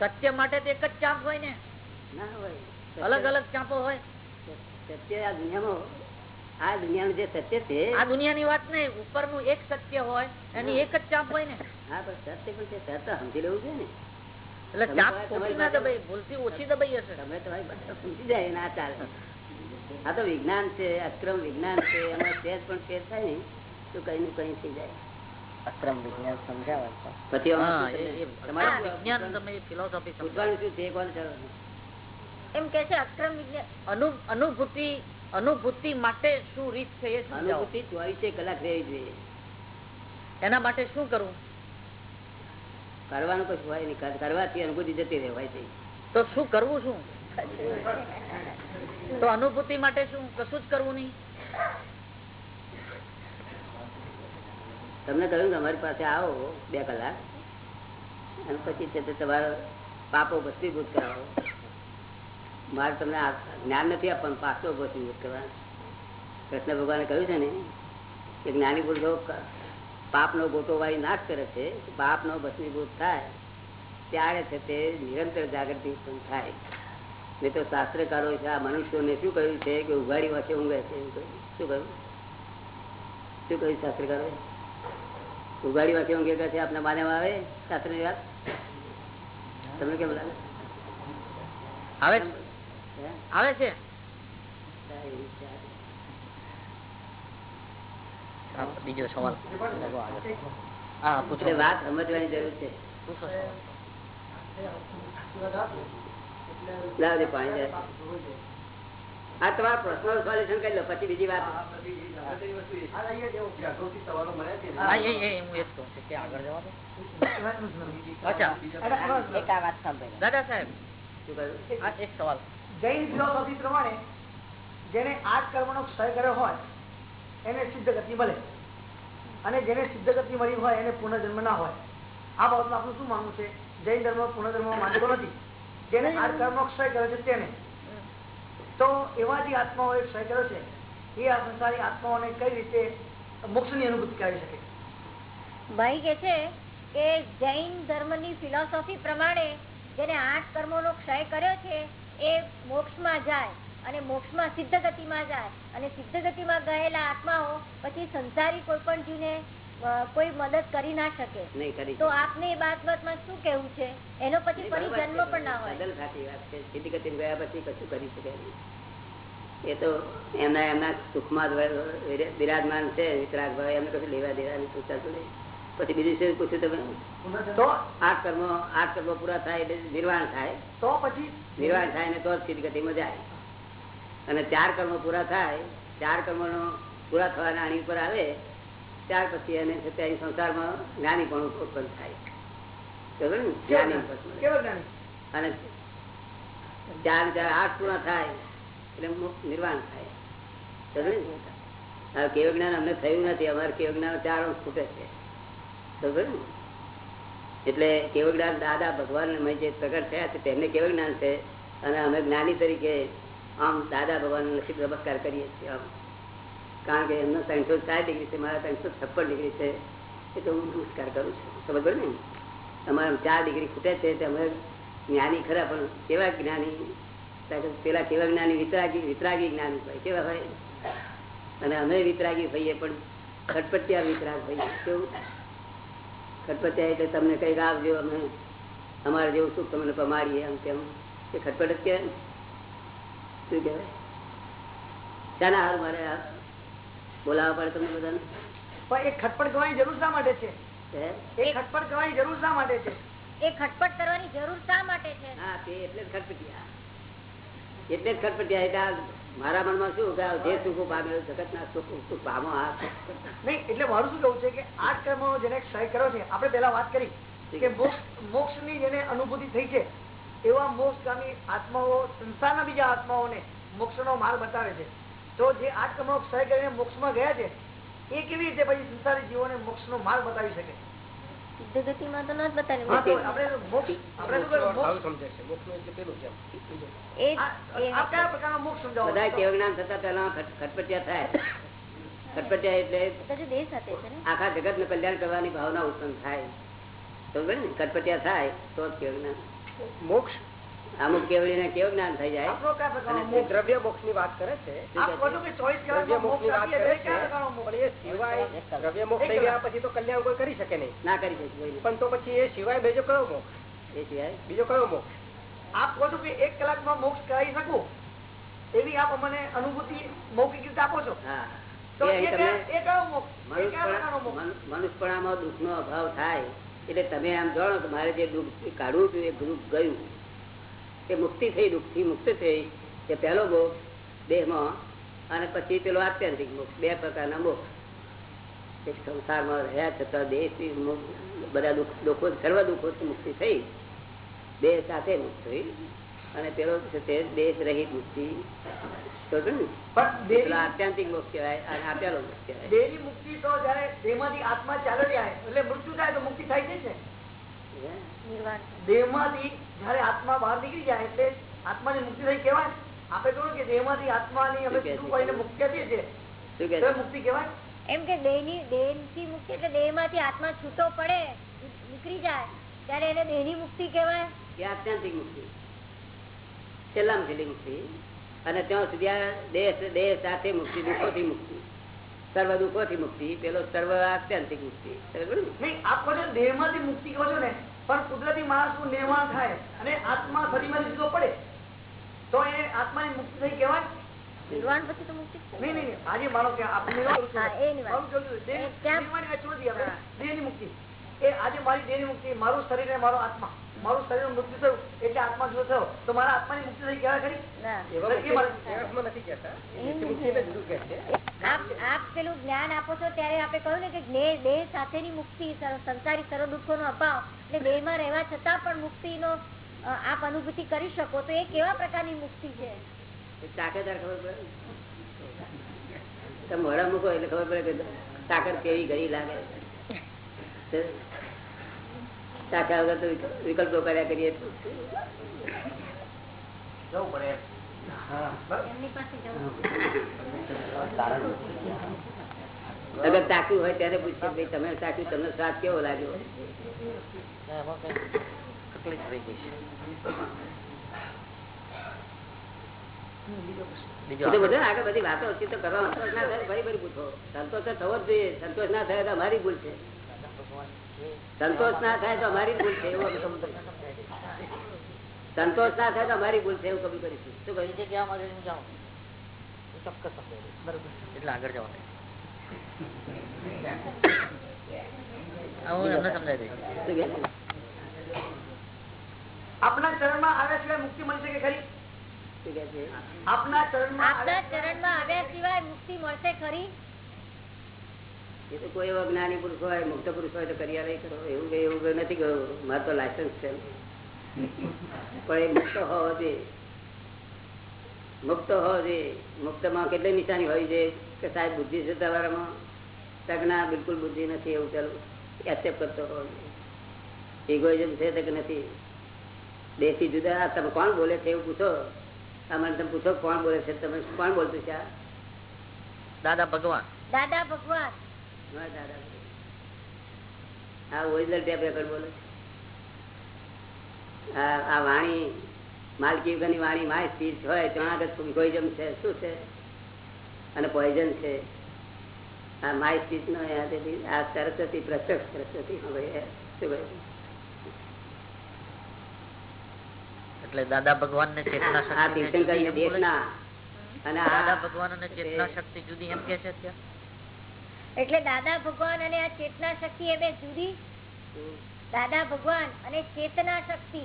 S5: સત્ય માટે તો એક જ ચાંપ હોય ને.
S1: ના હોય.
S5: અલગ અલગ ચાંપો હોય.
S1: સત્ય આ દુનિયામાં આ દુનિયાનું જે સત્ય છે
S5: આ દુનિયાની વાત નહીં ઉપરનું એક સત્ય હોય એની એક જ ચાંપ હોય ને.
S1: હા પણ સત્ય પણ છે સત્ય સમજી લેવું છે ને.
S5: એટલે ચાંપ
S1: તમારી
S5: ના દબાઈ ભૂલથી ઓછી દબાઈ હશે.
S1: તમે તમારી ભાષા સમજી જાય ના ચાલે. આ તો વિજ્ઞાન છે અક્રમ વિજ્ઞાન છે એમાં સેજ પણ ફેર થાય ને તો કઈ નું કઈ થઈ જાય.
S4: અક્રમ વિજ્ઞાન સમજાવે
S1: પછી તમારે
S5: વિજ્ઞાન તમે ફિલોસોફી
S1: પૂછવાનું શું છે કોણ?
S2: એમ કે છે અક્રમ વિજ્ઞાન
S5: અનુભૂતિ અનુભૂતિ માટે શું રીત છે એ
S1: અનુભૂતિ ચોવીસે કલાક રહેવી જોઈએ.
S5: એના માટે શું કરવું?
S1: કરવાનું કશું હોય નહીં. કરવાથી અનુભૂતિ જતી રહેવાય છે
S5: તો શું કરવું શું? તો અનુભૂતિ માટે શું? કશું જ કરવું નહીં?
S1: તમને કહ્યું અમારી પાસે આવો બે કલાક. અને પછી છે તે તમારા પાપો ભસ્મીભૂત કરાવો. મારે તમને જ્ઞાન નથી આપવાનું, પાછો ભસ્મીભૂત કરવાના. કૃષ્ણ ભગવાને કહ્યું છે ને કે જ્ઞાની પુરુષો પાપનો ગોટો વાળી નાશ કરે છે, પાપનો ભસ્મીભૂત થાય, ત્યારે છે તે નિરંતર જાગૃતિ ઉત્પન્ન થાય. નહીં તો શાસ્ત્રકારો છે, આ મનુષ્યોને શું કહ્યું છે કે ઉઘાડી વાંચે, ઊંઘે છે શું કહ્યું? શું કહ્યું શાસ્ત્રકારો ઉઘાડી વાંચે, ઊંઘે કહે છે આપને માન્યમાં આવે શાસ્ત્રની વાત? તમને કેમ લાગે?
S4: આવે
S1: હે?
S4: આવે છે? બીજો સવાલ. હા પૂછે.
S1: વાત સમજવાની જરૂર છે. આ તમારા પ્રશ્નો સોલ્યુશન કરી લો પછી બીજી વાત.
S4: હા એ એ હું એ જ કહું છું કે આગળ જવા દો. અચ્છા. એક આ વાત સાંભળો. દાદા સાહેબ.
S1: શું કહ્યું?
S4: આ એક સવાલ.
S7: જૈન ફિલોસોફી પ્રમાણે જેને આઠ કર્મનો ક્ષય કર્યો હોય એને સિદ્ધ ગતિ મળે. અને જેને સિદ્ધ ગતિ મળી હોય એને પુનર્જન્મ ના હોય. આ બાબતમાં આપણું શું માનવું છે? જૈન ધર્મ પુનર્જન્મ માનતો નથી. જેને આઠ કર્મનો ક્ષય કર્યો છે તેને. તો એવા જે આત્માઓએ ક્ષય કર્યો છે એ આ સંસારી આત્માઓને કઈ રીતે મોક્ષની અનુભૂતિ કરી શકે?
S2: ભાઈ કે છે કે જૈન ધર્મની ફિલોસોફી પ્રમાણે જેને આઠ કર્મોનો ક્ષય કર્યો છે એ મોક્ષમાં જાય અને મોક્ષમાં સિદ્ધ ગતિમાં જાય. અને સિદ્ધ ગતિમાં ગયેલા આત્માઓ પછી સંસારી કોઈ પણ જીવને કોઈ મદદ કરી ના શકે. તો આપને એ બાબતમાં શું કેવું છે? એનો પછી ફરી જન્મ પણ ના હોય.
S1: સિદ્ધ સાચી વાત છે. સ્થિતિ ગતિ ગયા પછી કશું કરી શકે એ તો એમના એમના સુખમાં જ વિરા- બિરાજમાન છે વિતરાગ ભાઈ એમને કશું લેવા દેવા નહીં પૂછાતું નહીં. પછી બીજું શેર પૂછ્યું તમે?
S7: તો
S1: આઠ કર્મો આઠ કર્મો પૂરા થાય એટલે નિર્વાણ થાય.
S7: તો પછી?
S1: નિર્વાણ થાય ને તો જ ગતિમાં જાય. અને ચાર કર્મો પૂરા થાય ચાર કર્મો પૂરા થવાના આની ઉપર આવે ત્યાર પછી એને ત્યાં સંસારમાં જ્ઞાની પણ ઉત્પન્ન થાય. જ્ઞાની અને ચાર ચાર આઠ પૂરા થાય એટલે નિર્વાણ થાય. કેવું જ્ઞાન અમને થયું નથી અમારે કેવું જ્ઞાન ચાર અંશ છે. એટલે કેવું જ્ઞાન દાદા ભગવાન જે પ્રગટ થયા છે, તેમને કેવું જ્ઞાન છે? અને અમે જ્ઞાની તરીકે આમ દાદા ભગવાન નસીબ નમસ્કાર કરીએ છીએ આમ. કારણ કે એમનો ત્રણસો ચાર ડિગ્રી છે, મારા ત્રણસો છપ્પન ડિગ્રી છે એટલે હું નમસ્કાર કરું છું. સમજ ને? અમારે ચાર ડિગ્રી ખૂટે છે, તે અમે જ્ઞાની ખરા, પણ કેવા જ્ઞાની? પેલા કેવા જ્ઞાની? વિતરાગી વિતરાગી જ્ઞાની હોય, કેવા હોય? અને અમે વિતરાગી ભાઈએ પણ ખટપટિયા વિતરાગ ભાઈ કેવું? ખટપટિયા એટલે તમને કંઈક આવજો અમે અમારે જેવું સુખ તમને પમાડીએ એમ કેમ? એ ખટપટ જ કહેવાય ને? શું કહેવાય? શાના હાલ મારે બોલાવવા પડે તમને બધાને?
S7: પણ એ ખટપટ કરવાની જરૂર શા માટે છે? એ ખટપટ કરવાની જરૂર શા માટે છે?
S2: એ ખટપટ કરવાની જરૂર શા માટે છે?
S1: હા તે એટલે ખટપટિયા. એટલે જ ખટપટિયા એટલે મારા મનમાં શું કે જે સુખો પામ્યો જગત ના સુખ સુખ પામો આ
S7: નહીં એટલે મારું શું કેવું છે કે આઠ કર્મો જેને ક્ષય કર્યો છે આપણે પેલા વાત કરી કે મોક્ષ મોક્ષની જેને અનુભૂતિ થઈ છે એવા મોક્ષગામી આત્માઓ સંસારના બીજા આત્માઓને મોક્ષનો માર્ગ બતાવે છે. તો જે આઠ કર્મો ક્ષય કરીને મોક્ષમાં ગયા છે એ કેવી રીતે પછી સંસારી જીવોને મોક્ષનો માર્ગ બતાવી શકે?
S2: સિદ્ધ ગતિમાં તો બતાવ્યું
S1: આખા જગત ને. કલ્યાણ કરવાની ભાવના ઉત્પન્ન થાય. તો ને? ખટપટિયા થાય તો જ
S6: મોક્ષ
S1: અમુક કેવડી ને કેવું જ્ઞાન થઈ જાય?
S6: દ્રવ્ય મોક્ષ? ની વાત કરે છે. દ્રવ્ય મોક્ષની વાત કરે છે. દ્રવ્ય મોક્ષ થઈ ગયા પછી તો કલ્યાણ કોઈ કરી શકે નહીં.
S1: ના કરી શકે
S6: પણ તો પછી એ સિવાય બીજો કયો મોક્ષ?
S1: એ સિવાય?
S6: બીજો કયો મોક્ષ?
S7: આપ કહો છો કે એક કલાકમાં મોક્ષ કરાવી શકું? એવી આપ અમને અનુભૂતિ મૌખિક રીતે આપો છો?
S1: હા.
S7: તો
S1: એ
S7: એ
S1: અહીં
S7: કયા-
S1: તમે
S7: એ કયો મોક્ષ? એ કયા પ્રકારનો
S1: મનુષ્યપણા-
S7: મોક્ષ?
S1: મન- મનુષ્યપણામાં અભાવ થાય એટલે તમે આમ જાણો કે મારે જે દુઃખ કાઢવું હતું એ દુઃખ ગયું. એ મુક્તિ થઈ દુઃખથી મુક્ત થઈ એ પહેલો મોક્ષ દેહમાં અને પછી પેલો આત્યંતિક મોક્ષ બે પ્રકારના મોક્ષ. સંસારમાં રહ્યા છતાં દેહથી બધા દુઃખ સર્વ દુઃખોથી મુક્તિ થઈ. દેહ સાથે મુક્ત થઈ. અને પેલો છે તે દેહ રહિત મુક્તિ. તો આત્યંતિક મોક્ષ કહેવાય અને આપેલો પેલો મોક્ષ કહેવાય.
S7: દેહની મુક્તિ તો જયારે દેહમાંથી આત્મા ચાલ્યો જાય એટલે મૃત્યુ થાય તો મુક્તિ થાય છે જ માંથી જયારે આત્મા બહાર નીકળી જાય એટલે આત્માની મુક્તિ થઈ કેવાય આપડે કહ્યું કે દેહમાંથી આત્માની અમે છૂટું કરીને મુક્તિ આપીએ છીએ. મુક્તિ કેવાય
S2: એમ કે દેહની દેહથી મુક્તિ એટલે દેહમાંથી આત્મા છૂટો પડે નીકળી જાય. ત્યારે એને દેહની મુક્તિ કેવાય
S1: કે આત્યંતિક મુક્તિ. છેલ્લામાં છેલ્લી મુક્તિ. અને ત્યાં સુધી આ દેહ દેહ સાથે મુક્તિ દુઃખોથી મુક્તિ. સર્વ દુઃખોથી મુક્તિ. પેલો સર્વ આત્યંતિક મુક્તિ. ને?
S7: ને દેહમાંથી મુક્તિ કહો છો ને પણ કુદરતી માણસનું નિર્માણ થાય અને આત્મા શરીરમાંથી જુદો પડે તો એ આત્માની મુક્તિ થઈ કેવાય
S2: નિર્વાણ પછી તો મુક્તિ
S7: નહીં નહીં આજે માનો કે આપણે
S2: એ.
S7: મારું દેહ- મુક્તિ. એ આજે મારી દેહની મુક્તિ મારું શરીર ને મારો આત્મા. મારું શરીર મૃત્યુ થયું એટલે આત્મા જુદો થયો. તો મારા આત્માની મુક્તિ થઈ કહેવાય ખરી?
S2: આપ આપ પેલું જ્ઞાન આપો છો ત્યારે આપણે કહ્યું ને કે દેહ દેહ સાથેની મુક્તિ સંસારી સર્વ દુઃખો નો અભાવ એટલે દેહમાં રહેવા છતાં પણ મુક્તિ નો આપ અનુભૂતિ કરી શકો. તો એ કેવા પ્રકારની મુક્તિ છે?
S1: એ ખબર પડે તમે મોડા મૂકો એટલે ખબર પડે કે સાકર કેવી ગઈ લાગે. તો વગર તો વિકલ્પો કર્યા કરીએ અગર ચાખ્યું હોય ત્યારે પૂછીએ ભાઈ તમે ચાખ્યું તમને સ્વાદ કેવો લાગ્યો? આગળ. બધી વાતો તો કરવા સંતોષ ના થાય. ફરી ફરી પૂછો. સંતોષ થવો જ જોઈએ. સંતોષ ના થાય તો અમારી ભૂલ છે. સંતોષ ના થાય તો અમારી ભૂલ છે એવું અમે સંતોષ ના થાય તો અમારી ભૂલ છે એવું કબૂલ કરીશું. શું કહ્યું
S5: જગ્યા માટે હું જાઉં ચોક્કસ બરોબર. એટલે આગળ
S1: જવા
S7: આપના ચરણ ચરણમાં આવ્યા સિવાય મુક્તિ મળશે ખરી? આપના ચરણમાં આવ્યા
S2: સિવાય મુક્તિ મળશે ખરી?
S1: એ તો કોઈ એવો જ્ઞાની પુરુષ હોય, મુક્ત પુરુષ હોય તો કરિયા કરો. એવું કઈ એવું કઈ નથી કહ્યું. મારે તો લાયસન્સ છે. પણ એ મુક્ત હોવો જોઈએ. મુક્ત હોવો જોઈએ. મુક્તમાં કેટલી નિશાની હોય છે કે સાહેબ બુદ્ધિ છે તમારામાં? તજ્ઞા બિલકુલ બુદ્ધિ નથી એવું ચાલુ. એક્સેપ્ટ કરતો હોવો ઇગોઇઝમ છે તો કે નથી. દેશી જુદા. તમે કોણ બોલે છે એવું પૂછો. તમારે તમે પૂછો કોણ બોલે છે? તમે કોણ બોલતું છે
S5: દાદા ભગવાન.
S2: દાદા ભગવાન.
S1: હા, ઓરિજિનલ ટેપ રેકોર્ડ બોલે. આ આ વાણી માલકી વગરની વાણી માય સ્પીચ હોય તો આગળ છે. શું છે? અને પોઈઝન છે. આ માય સ્પીચ નો આ સરસ્વતી પ્રત્યક્ષ સરસ્વતી શું
S5: એટલે દાદા ભગવાન ને ચેતના
S1: આ
S5: શક્તિ
S1: અને
S5: દાદા ભગવાન અને ચેતના શક્તિ જુદી એમ કે છે અત્યારે
S2: એટલે દાદા ભગવાન અને આ ચેતના શક્તિ એ બે જુદી? દાદા ભગવાન અને ચેતના શક્તિ.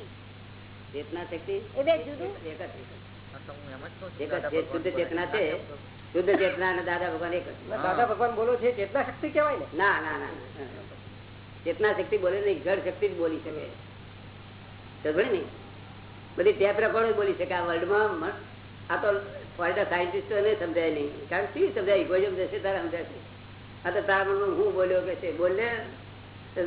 S1: ચેતના શક્તિ?
S2: એ બે જુદું?
S1: એક જ એક જ.
S5: હા, તો હું એમ જ કહું છું,
S1: એક જ
S5: દાદા
S1: છે
S5: ભગવાન
S1: શુદ્ધ ચેતના છે. શુદ્ધ ચેતના અને દાદા ભગવાન એક
S6: દાદા ભગવાન બોલો છે ચેતના શક્તિ કહેવાય ને?
S1: ના ના ના ના. ચેતના શક્તિ બોલે નહીં જળ શક્તિ જ બોલી શકે. સમજે ને? બધી ટેપ રેકોર્ડ બોલી શકે. આ વર્લ્ડમાં માં આ તો સમજાય નહીં. કારણ શું સમજાય? ઇગોઇઝમ જશે તારે સમજાશે. તો તારા હું બોલ્યો કે છે? બોલે ને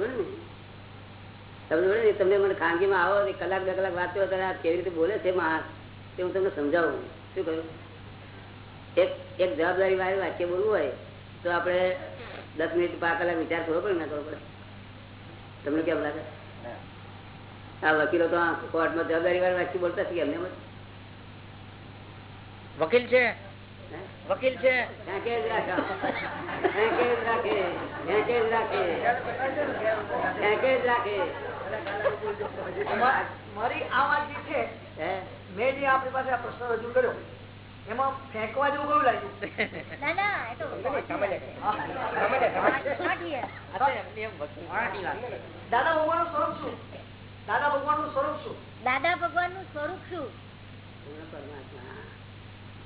S1: સમજો તમે મને ખાનગીમાં આવો કલાક, બે કલાક વાંચો ત્યારે આ કેવી રીતે બોલે છે માણસ? તે હું તમને સમજાવું. શું કહ્યું? એક એક જવાબદારી વાળી વાક્ય બોલવું હોય તો આપણે દસ મિનિટ પાંચ કલાક વિચાર કરવો પડે ના કરવો પડે? તમને કેમ લાગે? આ વકીલો તો કોર્ટમાં જવાબદારી વાળા વાક્ય બોલતા છે એમને
S5: વકીલ છે? વકીલ છે?
S1: ફેંકે જ રાખે. ફેંકે જ રાખે. ફેંકે જ રાખે. ફેંકે જ રાખે.
S7: મા- મારી આ વાત છે મેં જે આપણી પાસે આ પ્રશ્ન રજૂ કર્યો એમાં ફેંકવા જેવું કયું લાગ્યું? દાદા ભગવાન ભગવાનનું સ્વરૂપ શું? દાદા ભગવાનનું સ્વરૂપ શું?
S2: દાદા ભગવાનનું સ્વરૂપ શું?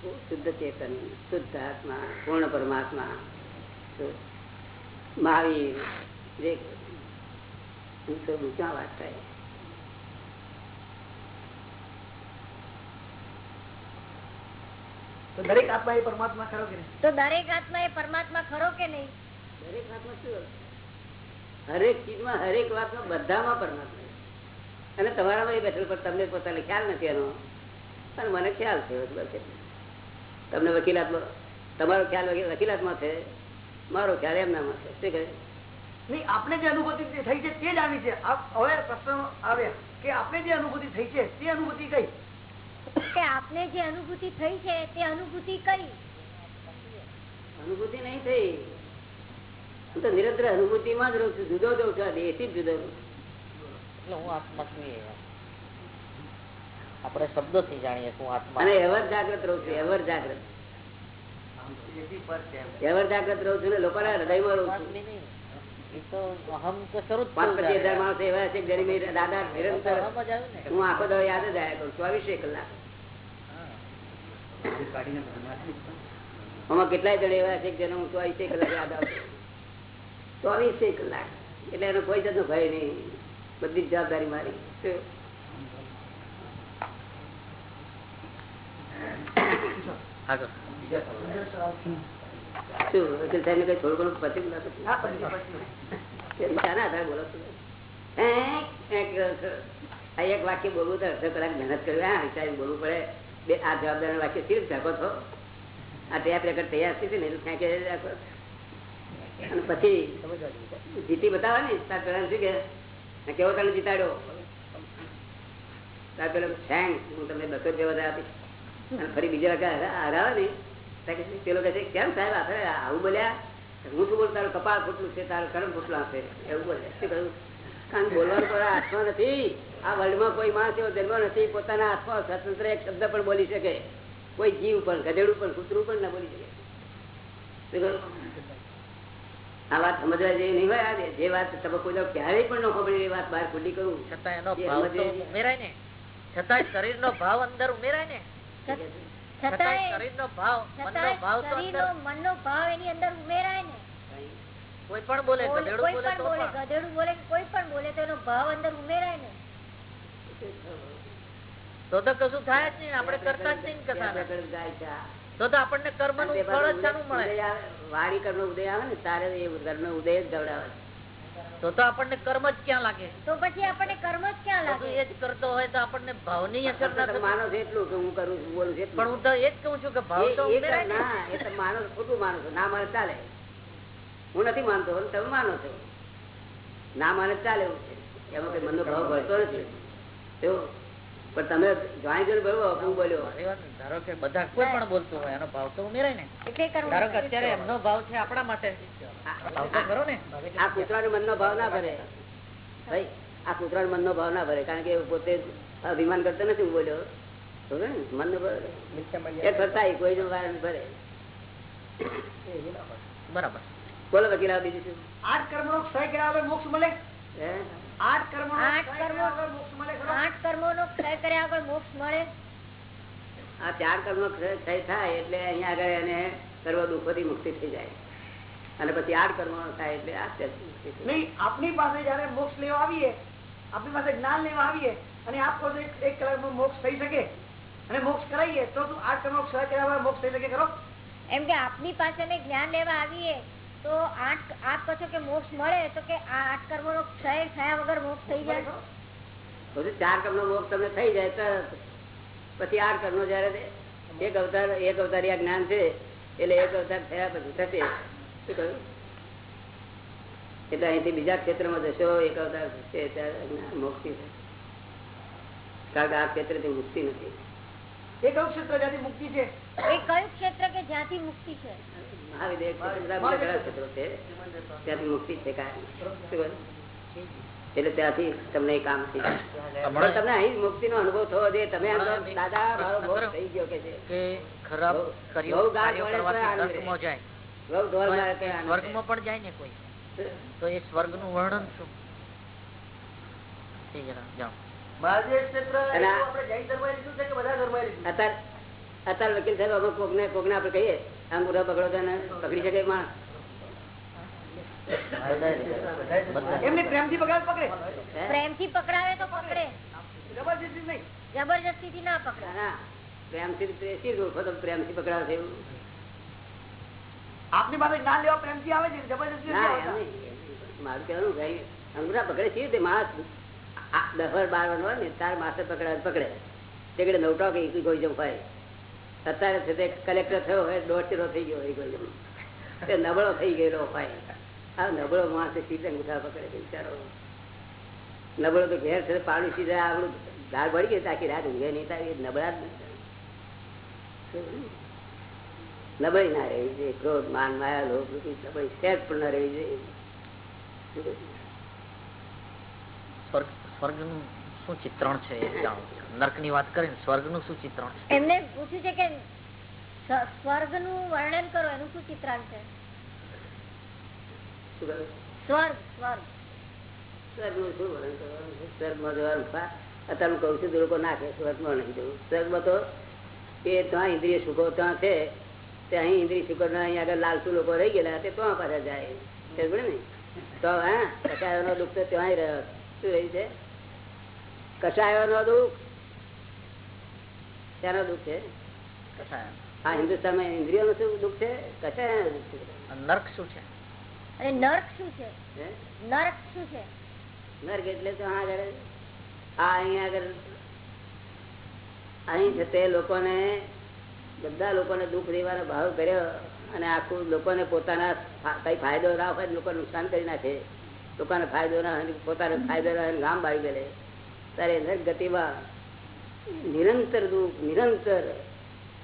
S1: શુદ્ધ ચેતન શુદ્ધ આત્મા પૂર્ણ પરમાત્મા. મહાવીર જે હું તો ક્યાં વાત થાય?
S7: તો દરેક આત્મા એ પરમાત્મા ખરો કે નહીં?
S2: તો દરેક આત્મા એ પરમાત્મા ખરો કે નહીં?
S1: દરેક આત્મા શું હરેક ચીજમાં હરેક વાતમાં બધામાં પરમાત્મા અને તમારામાં એ બેઠેલ તમને પોતાને ખ્યાલ નથી એનો. પણ મને ખ્યાલ છે. બસ. તમને વકીલાત તમારો ખ્યાલ વકી- વકીલાતમાં છે? મારો ખ્યાલ એમનામાં છે. શું કહે?
S7: નહીં આપણે જે અનુભૂતિ થઈ છે તે જ આવી છે. હવે પ્રશ્ન આવે કે આપણે જે અનુભૂતિ થઈ છે તે અનુભૂતિ કઈ?
S2: આપને જે અનુભૂતિ થઈ છે તે અનુભૂતિ કઈ?
S1: અનુભૂતિ નહીં થઈ. હું તો નિરંતર અનુભૂતિમાં જ રહું છું. જુદો જઉં છું આ જુદો રહું. છું.
S8: હું આત્મા છું એ શબ્દો થી જાણીએ શું આત્મા
S1: અને એવર જાગ્રત રહું છું એવર જાગ્રત. એવર જાગ્રત રહું છું ને લોકોના હૃદયમાં રહું છું. એવા છે હું ચોવીસે કલાક. આમાં કેટલાય જણ એવા છે જેને હું ચોવીસે કલાક યાદ આવતો ચોવીસે કલાક. એટલે એનો કોઈ જતો ભય નહીં. બધી જ જવાબદારી મારી શું?
S8: આગળ
S1: શું વકીલ સાહેબને કઈ થોડું ઘણું પતી ગયું લાગે?
S7: હા, પછી, પછી.
S1: કે શાના આધારે બોલો છો? હે? હે કરો છો? આ એક વાક્ય બોલવું તો અડધો કલાક મહેનત કરવી. હા વિચારી બોલવું પડે. બે આ જવાબદાર વાક્ય રીતે શકો છો? આ ટેપ રેકર્ડ તૈયાર થઈ છે ને એટલું ક્યાંક રાખો? અને પછી જીતી બતાવે ને તાર પેલા શું કે? કેવો તને જીતાડ્યો? તાર પેલો થેન્ક હું તમને બસો રૂપિયા વધારે આપીશ. ફરી બીજા હરાવે ને પેલો કહે છે કેમ સાહેબ આપણે આવું બોલ્યા? હું શું બોલું તારું કપાળ ફૂટલું છે તારું કરમ ફૂટલું આપે. એવું બોલે. શું કહ્યું? કારણ બોલવાનું કોઈ હાથમાં નથી. આ વર્લ્ડમાં કોઈ માણસ એવો જન્મ નથી પોતાના હાથમાં સ્વતંત્ર એક શબ્દ પણ બોલી શકે. કોઈ જીવ પણ ગધેડું પણ કૂતરું પણ ના બોલી શકે. આ વાત સમજવા જેવી નહીં હોય જે વાત તમે કોઈ ક્યારેય પણ ન ખબર એ વાત બહાર ખુલ્લી કરું.
S8: છતાં એનો ભાવ ઉમેરાય ને અંદર ઉમેરાય ને. ભાવ અંદર
S2: ઉમેરાય ને.
S8: કોઈ પણ બોલે ગધેડું બોલે તો
S2: બોલે
S8: પણ.
S2: ગધેડું બોલે કે કોઈ પણ બોલે તો એનો ભાવ અંદર ઉમેરાય ને
S8: તો તો કશું થાય જ નહીં આપણે કરતા જ નહીં ને. તો તો આપણને કર્મનું ફળ જ મળે?
S1: વાણી કર્મ ઉદય આવે ને તારે એ કર્મ ઉદય જ ગવડાવે
S8: તો તો આપણને કર્મ જ ક્યાં લાગે?
S2: તો પછી આપણને કર્મ જ ક્યાં લાગે?
S8: એ જ કરતો હોય તો આપણને ભાવની અસર ના
S1: થાય માણસ એટલું કે હું કરું છું બોલું છું
S8: પણ હું તો એ જ કહું છું કે ભાવ તો ને.
S1: એ તમે માનો ખોટું માણસ ના માને ચાલે. હું નથી માનતો તમે માનો છો. ના માને ચાલે એવું છે. એમાં કઈ મનનો ભાવ ભરતો નથી. એવું પણ તમે જાણી જોઈને બોલો હું બોલ્યો.
S8: મારી વાત નહીં. ધારો કે બધા કોઈ પણ બોલતું હોય એનો ભાવ તો ઉમેરાય ને.
S2: એટલે
S8: ધારો કે અત્યારે એમનો ભાવ છે આપણા માટે. ભાવ તો ખરો ને.
S1: આ કૂતરાનો મનનો ભાવ ના ભરે. ભાઈ આ કૂતરાનો મનનો ભાવ ના ભરે કારણ કે પોતે અભિમાન કરતો નથી હું બોલ્યો. ને? મનનો ભરે. એ કોઈ નો ભરે.
S8: બરાબર.
S1: બોલો વકીલ બીજું શું?
S7: આઠ કર્મનો ક્ષય કર્યા મોક્ષ મળે?
S1: હે?
S7: આઠ કર્મનો
S2: આઠ કર્મો-
S7: કર્યા વગર મોક્ષ મળે ખરો?
S2: આઠ કર્મોનો ક્ષય કર્યા આગળ મોક્ષ મળે
S1: આ ચાર કર્મ ક્ષય થાય એટલે અહીંયા આગળ એને સર્વ દુઃખોથી મુક્તિ થઈ જાય અને પછી આઠ કર્મ થાય એટલે આ ત્યાંથી મુક્તિ થઈ જાય.
S7: નહીં આપની પાસે જયારે મોક્ષ લેવા આવીએ આપની પાસે જ્ઞાન લેવા આવીએ અને આપ કહો એક કલાક કલાકમાં મોક્ષ થઈ શકે અને મોક્ષ કરાવીએ તો આઠ કર્મ ક્ષય કર્યા મોક્ષ થઈ શકે ખરો
S2: એમ કે આપની પાસે જ્ઞાન લેવા આવીએ તો આઠ આપ કહો કે મોક્ષ મળે તો કે આ આઠ કર્મોનો ક્ષય થયા વગર મોક્ષ થઈ જાય?
S1: પછી ચાર કર્મનો મોક્ષ તમને થઈ જાય તો પછી આઠ કર્મનો જયારે એક અવતાર એક અવતાર આ જ્ઞાન છે એટલે એક અવતાર થયા પછી થશે. શું કહ્યું? એટલે અહીંથી બીજા ક્ષેત્રમાં જશો એક અવતાર થશે ત્યારે મોક્ષ થશે. કારણ કે આ ક્ષેત્રથી મુક્તિ નથી.
S7: એ કયું ક્ષેત્ર જ્યાંથી મુક્તિ છે?
S2: એ કયું ક્ષેત્ર કે જ્યાંથી મુક્તિ છે?
S1: છે ત્યાંથી મુક્તિ છે શું? એટલે ત્યાંથી તમને એ કામ થઈ જાય. તમને અહીં મુક્તિ નો અનુભવ થવો જોઈએ. તમે દાદા મારો થઈ ગયો કે છે.
S8: ખરાબ કર્યો જાય. સ્વર્ગમાં પણ જાય ને કોઈ. તો એ સ્વર્ગનું વર્ણન શું?
S7: જૈન ધર્મમાં લીધું છે કે બધા
S1: અત્યારે વકીલ સાહેબ અમુક કોકને કોકને આપડે કહીએ અંગૂઠા બગડો તો પકડી શકે માણસ
S7: એમને પ્રેમથી પકડાવે પકડે?
S2: પ્રેમથી પકડાવે તો પકડે.
S7: જબરજસ્તી નહીં.
S2: જબરજસ્તી ના પકડે.
S1: ના, ના. પ્રેમથી પ્રેસી ઓળખો તો પ્રેમથી પકડાવે છે એવું?
S7: આપની પાસે જ્ઞાન લેવા પ્રેમથી આવે છે જબરજસ્તી
S1: ના. મારું કહેવાનું ભાઈ પકડે છે તે માણસ આ દસ બાર વાર ને તાર માથે પકડાય પકડે. તે નવટા કે ઇગોઇઝમ હોય. અત્યારે છે તે કલેક્ટર થયો હોય દોઢ થઈ ગયો ઇગોઇઝમ તે નબળો થઈ ગયેલો હોય. આ નબળો માણસ સીધે ગુઠા પકડે બિચારો. નબળો તો ઘેર છે પાણી સીધા આપણું ધાર ભળી ગઈ તાકી રાત ઊંઘે નહીં તારી નબળા જ નબળી ના રહેવી જોઈએ, ક્રોધ, માન, માયા, લોભ નબળી સેજ પણ ના રહેવી જોઈએ.
S5: સ્વર્ગ, સ્વર્ગનું શું ચિત્રણ છે એ જાણવું છે. નર્કની વાત કરીને સ્વર્ગનું શું ચિત્રણ છે?
S2: એમને પૂછ્યું છે કે સ્વર્ગનું વર્ણન કરો એનું શું ચિત્રણ છે? સ્વર્ગ સ્વર્ગ.
S1: સ્વર્ગનું શું વર્ણન કરવાનું છે? સ્વર્ગમાં જવાનું અત્યારે કહું છું લોકો નાખે સ્વર્ગમાં નહીં જવું સ્વર્ગમાં તો એ ત્યાં ઇન્દ્રિય સુખો ત્યાં છે તે અહીં ઇન્દ્રિય સુખો ના અહીં આગળ લાલસુ લોકો રહી ગયેલા તે ત્યાં પાછા જાય. સમજે ને? તો હા દુઃખ તો ત્યાં રહ્યો. શું રહ્યું છે? કસાયોનો દુઃખ? ત્યાંનો દુઃખ છે. આ હિન્દુસ્તાનમાં ઇન્દ્રિયોનું શું દુઃખ છે?
S5: નર્ક શું છે?
S2: નર્ક શું છે? નર્ક શું છે?
S1: નર્ક એટલે તો આગળ આ અહીંયા આગળ અહીં છે તે લોકોને બધા લોકોને દુઃખ દેવાનો ભાવ કર્યો અને આખું લોકોને પોતાના કઈ ફાયદો ના હોય લોકો નુકસાન કરી નાખે. લોકોને ફાયદો ના હોય પોતાને ફાયદો ના હોય ગામ બાળી ગયેલે. ત્યારે નર્ક ગતિમાં નિરંતર દુઃખ નિરંતર.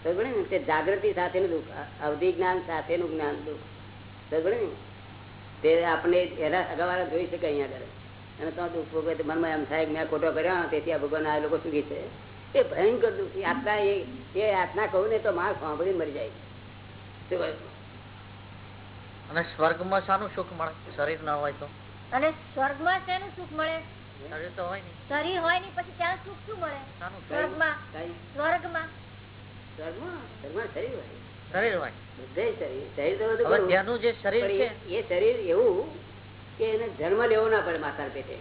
S1: સમજે ને તે જાગૃતિ સાથેનું દુઃખ અવધિ જ્ઞાન સાથેનું જ્ઞાન દુઃખ. સમજે ને તે આપણે એના અગાવાળા જોઈ શકે અહીંયા આગળ. અને તો દુઃખ ભોગવે મનમાં એમ થાય મેં ખોટો કર્યો તેથી આ ભગવાન આ લોકો સુખી છે? એ ભયંકર દુઃખ. આત્મા એ એ આત્મા કહું ને તો માર સાંભળીને મરી જાય?
S5: અને સ્વર્ગમાં શાનું સુખ મળે? શરીર ના હોય તો?
S2: અને સ્વર્ગમાં શેનું સુખ મળે?
S5: શરીર હોય નહીં
S2: પછી ત્યાં સુખ શું મળે? સ્વર્ગમાં? સ્વર્ગમાં.
S1: જન્મ લેવો ના પડે માતાના પેટે.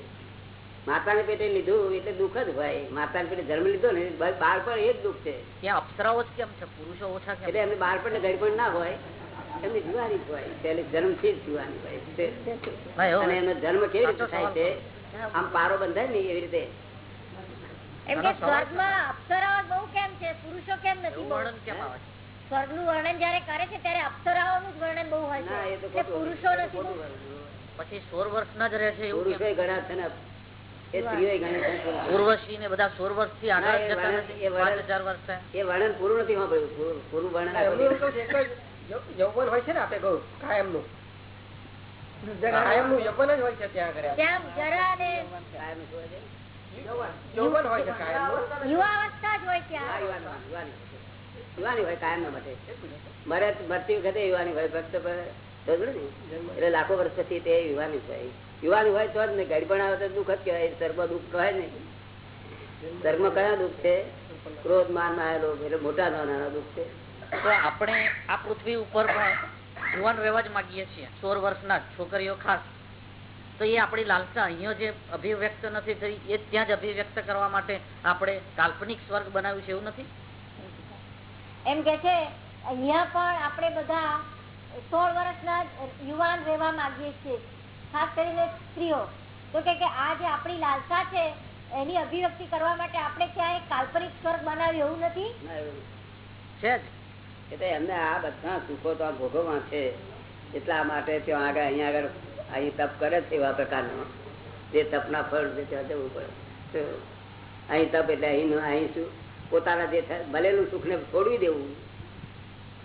S1: માતાને પેટે લીધું એટલે દુઃખ જ હોય. માતાને પેટે જન્મ લીધો ને બાળપણ એ જ દુઃખ છે.
S5: ત્યાં અપ્સરાઓ જ કેમ છે? પુરુષો ઓછા
S1: એટલે એમને બાળપણ ને ગળપણ ના હોય એમની જુવાની જ હોય. પહેલે જન્મથી જ જુવાની હોય. અને એનો જન્મ કેવી રીતે થાય છે? આમ પારો બંધાય ને એવી રીતે.
S2: એમ કે સ્વર્ગમાં અપ્સરાઓ બહુ કેમ છે? પુરુષો કેમ નથી
S5: એવું
S2: બહુ?
S5: વર્ણન કેમ આવે? છે
S2: સ્વર્ગનું વર્ણન જયારે કરે છે ત્યારે અપ્સરાઓ નું વર્ણન બહુ હોય
S1: ના
S2: છે પુરુષો નથી.
S5: પછી સોળ વર્ષના જ રહે છે એવું
S1: ને.
S5: ઉર્વશી ને બધા સોળ વર્ષથી આગળ
S1: ના, એ
S5: જતા નથી? પાંચ હજાર વર્ષ
S1: એ વર્ણન પૂરું નથી પૂરું- વર્ણન
S6: યૌવન હોય છે ને આપણે કહું કાયમનું. કાયમનું યૌવન જ હોય છે ત્યાં આગળ.
S2: ત્યાં જરા ને
S1: કાયમનું હોય છે?
S6: યૌવન હોય છે
S2: જ હોય ત્યાં
S1: યુવાની, યુવાની. યુવાની હોય માટે. મરે મરતી વખતે યુવાની હોય ભક્ત ને? એટલે લાખો વર્ષ પછી તે યુવાની છે. યુવાની હોય તો જ ને ગડપણ આવે તો દુઃખ જ કહેવાય. સર્ગમાં દુઃખ કહેવાય ને ધર્મ કયા દુઃખ છે? ક્રોધ માન લોભ એટલે મોટા નાના દુઃખ છે.
S5: તો આપણે આ પૃથ્વી ઉપર પણ જુવાન રહેવા જ માગીએ છીએ. સોળ વર્ષના છોકરીઓ ખાસ. તો એ આપણી લાલસા અહીંયા જે અભિવ્યક્ત નથી થઈ એ ત્યાં જ અભિવ્યક્ત કરવા માટે આપણે કાલ્પનિક સ્વર્ગ બનાવ્યું છે એવું નથી?
S2: એમ કે છે અહીંયા પણ આપણે બધા સોળ વર્ષના યુવાન રહેવા માંગીએ છીએ. ખાસ કરીને સ્ત્રીઓ. તો કે કે આ જે આપણી લાલસા છે એની અભિવ્યક્તિ કરવા માટે આપણે ક્યાંય કાલ્પનિક સ્વર્ગ બનાવ્યું એવું નથી?
S5: છે જ.
S1: એટલે એમને આ બધા સુખો તો આ ભોગવવા છે. એટલા માટે ત્યાં આગળ અહીંયા આગળ અહીં તપ કરે છે એવા પ્રકારનો. જે તપના ફળ છે ત્યાં જવું પડે. તો અહીં તપ એટલે અહીં અહીં શું પોતાના જે મળેલું સુખને છોડી દેવું.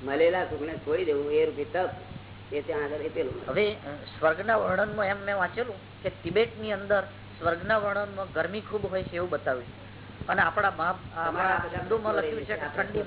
S1: મળેલા સુખને છોડી દેવું એ રૂપી તપ એ ત્યાં આગળ પેલું
S5: હવે સ્વર્ગના વર્ણનમાં એમ મેં વાંચેલું કે તિબેટની અંદર સ્વર્ગના વર્ણનમાં ગરમી ખૂબ હોય છે એવું બતાવ્યું અને આપણા મહા આપણા શબ્દોમાં લખ્યું છે કે ઠંડી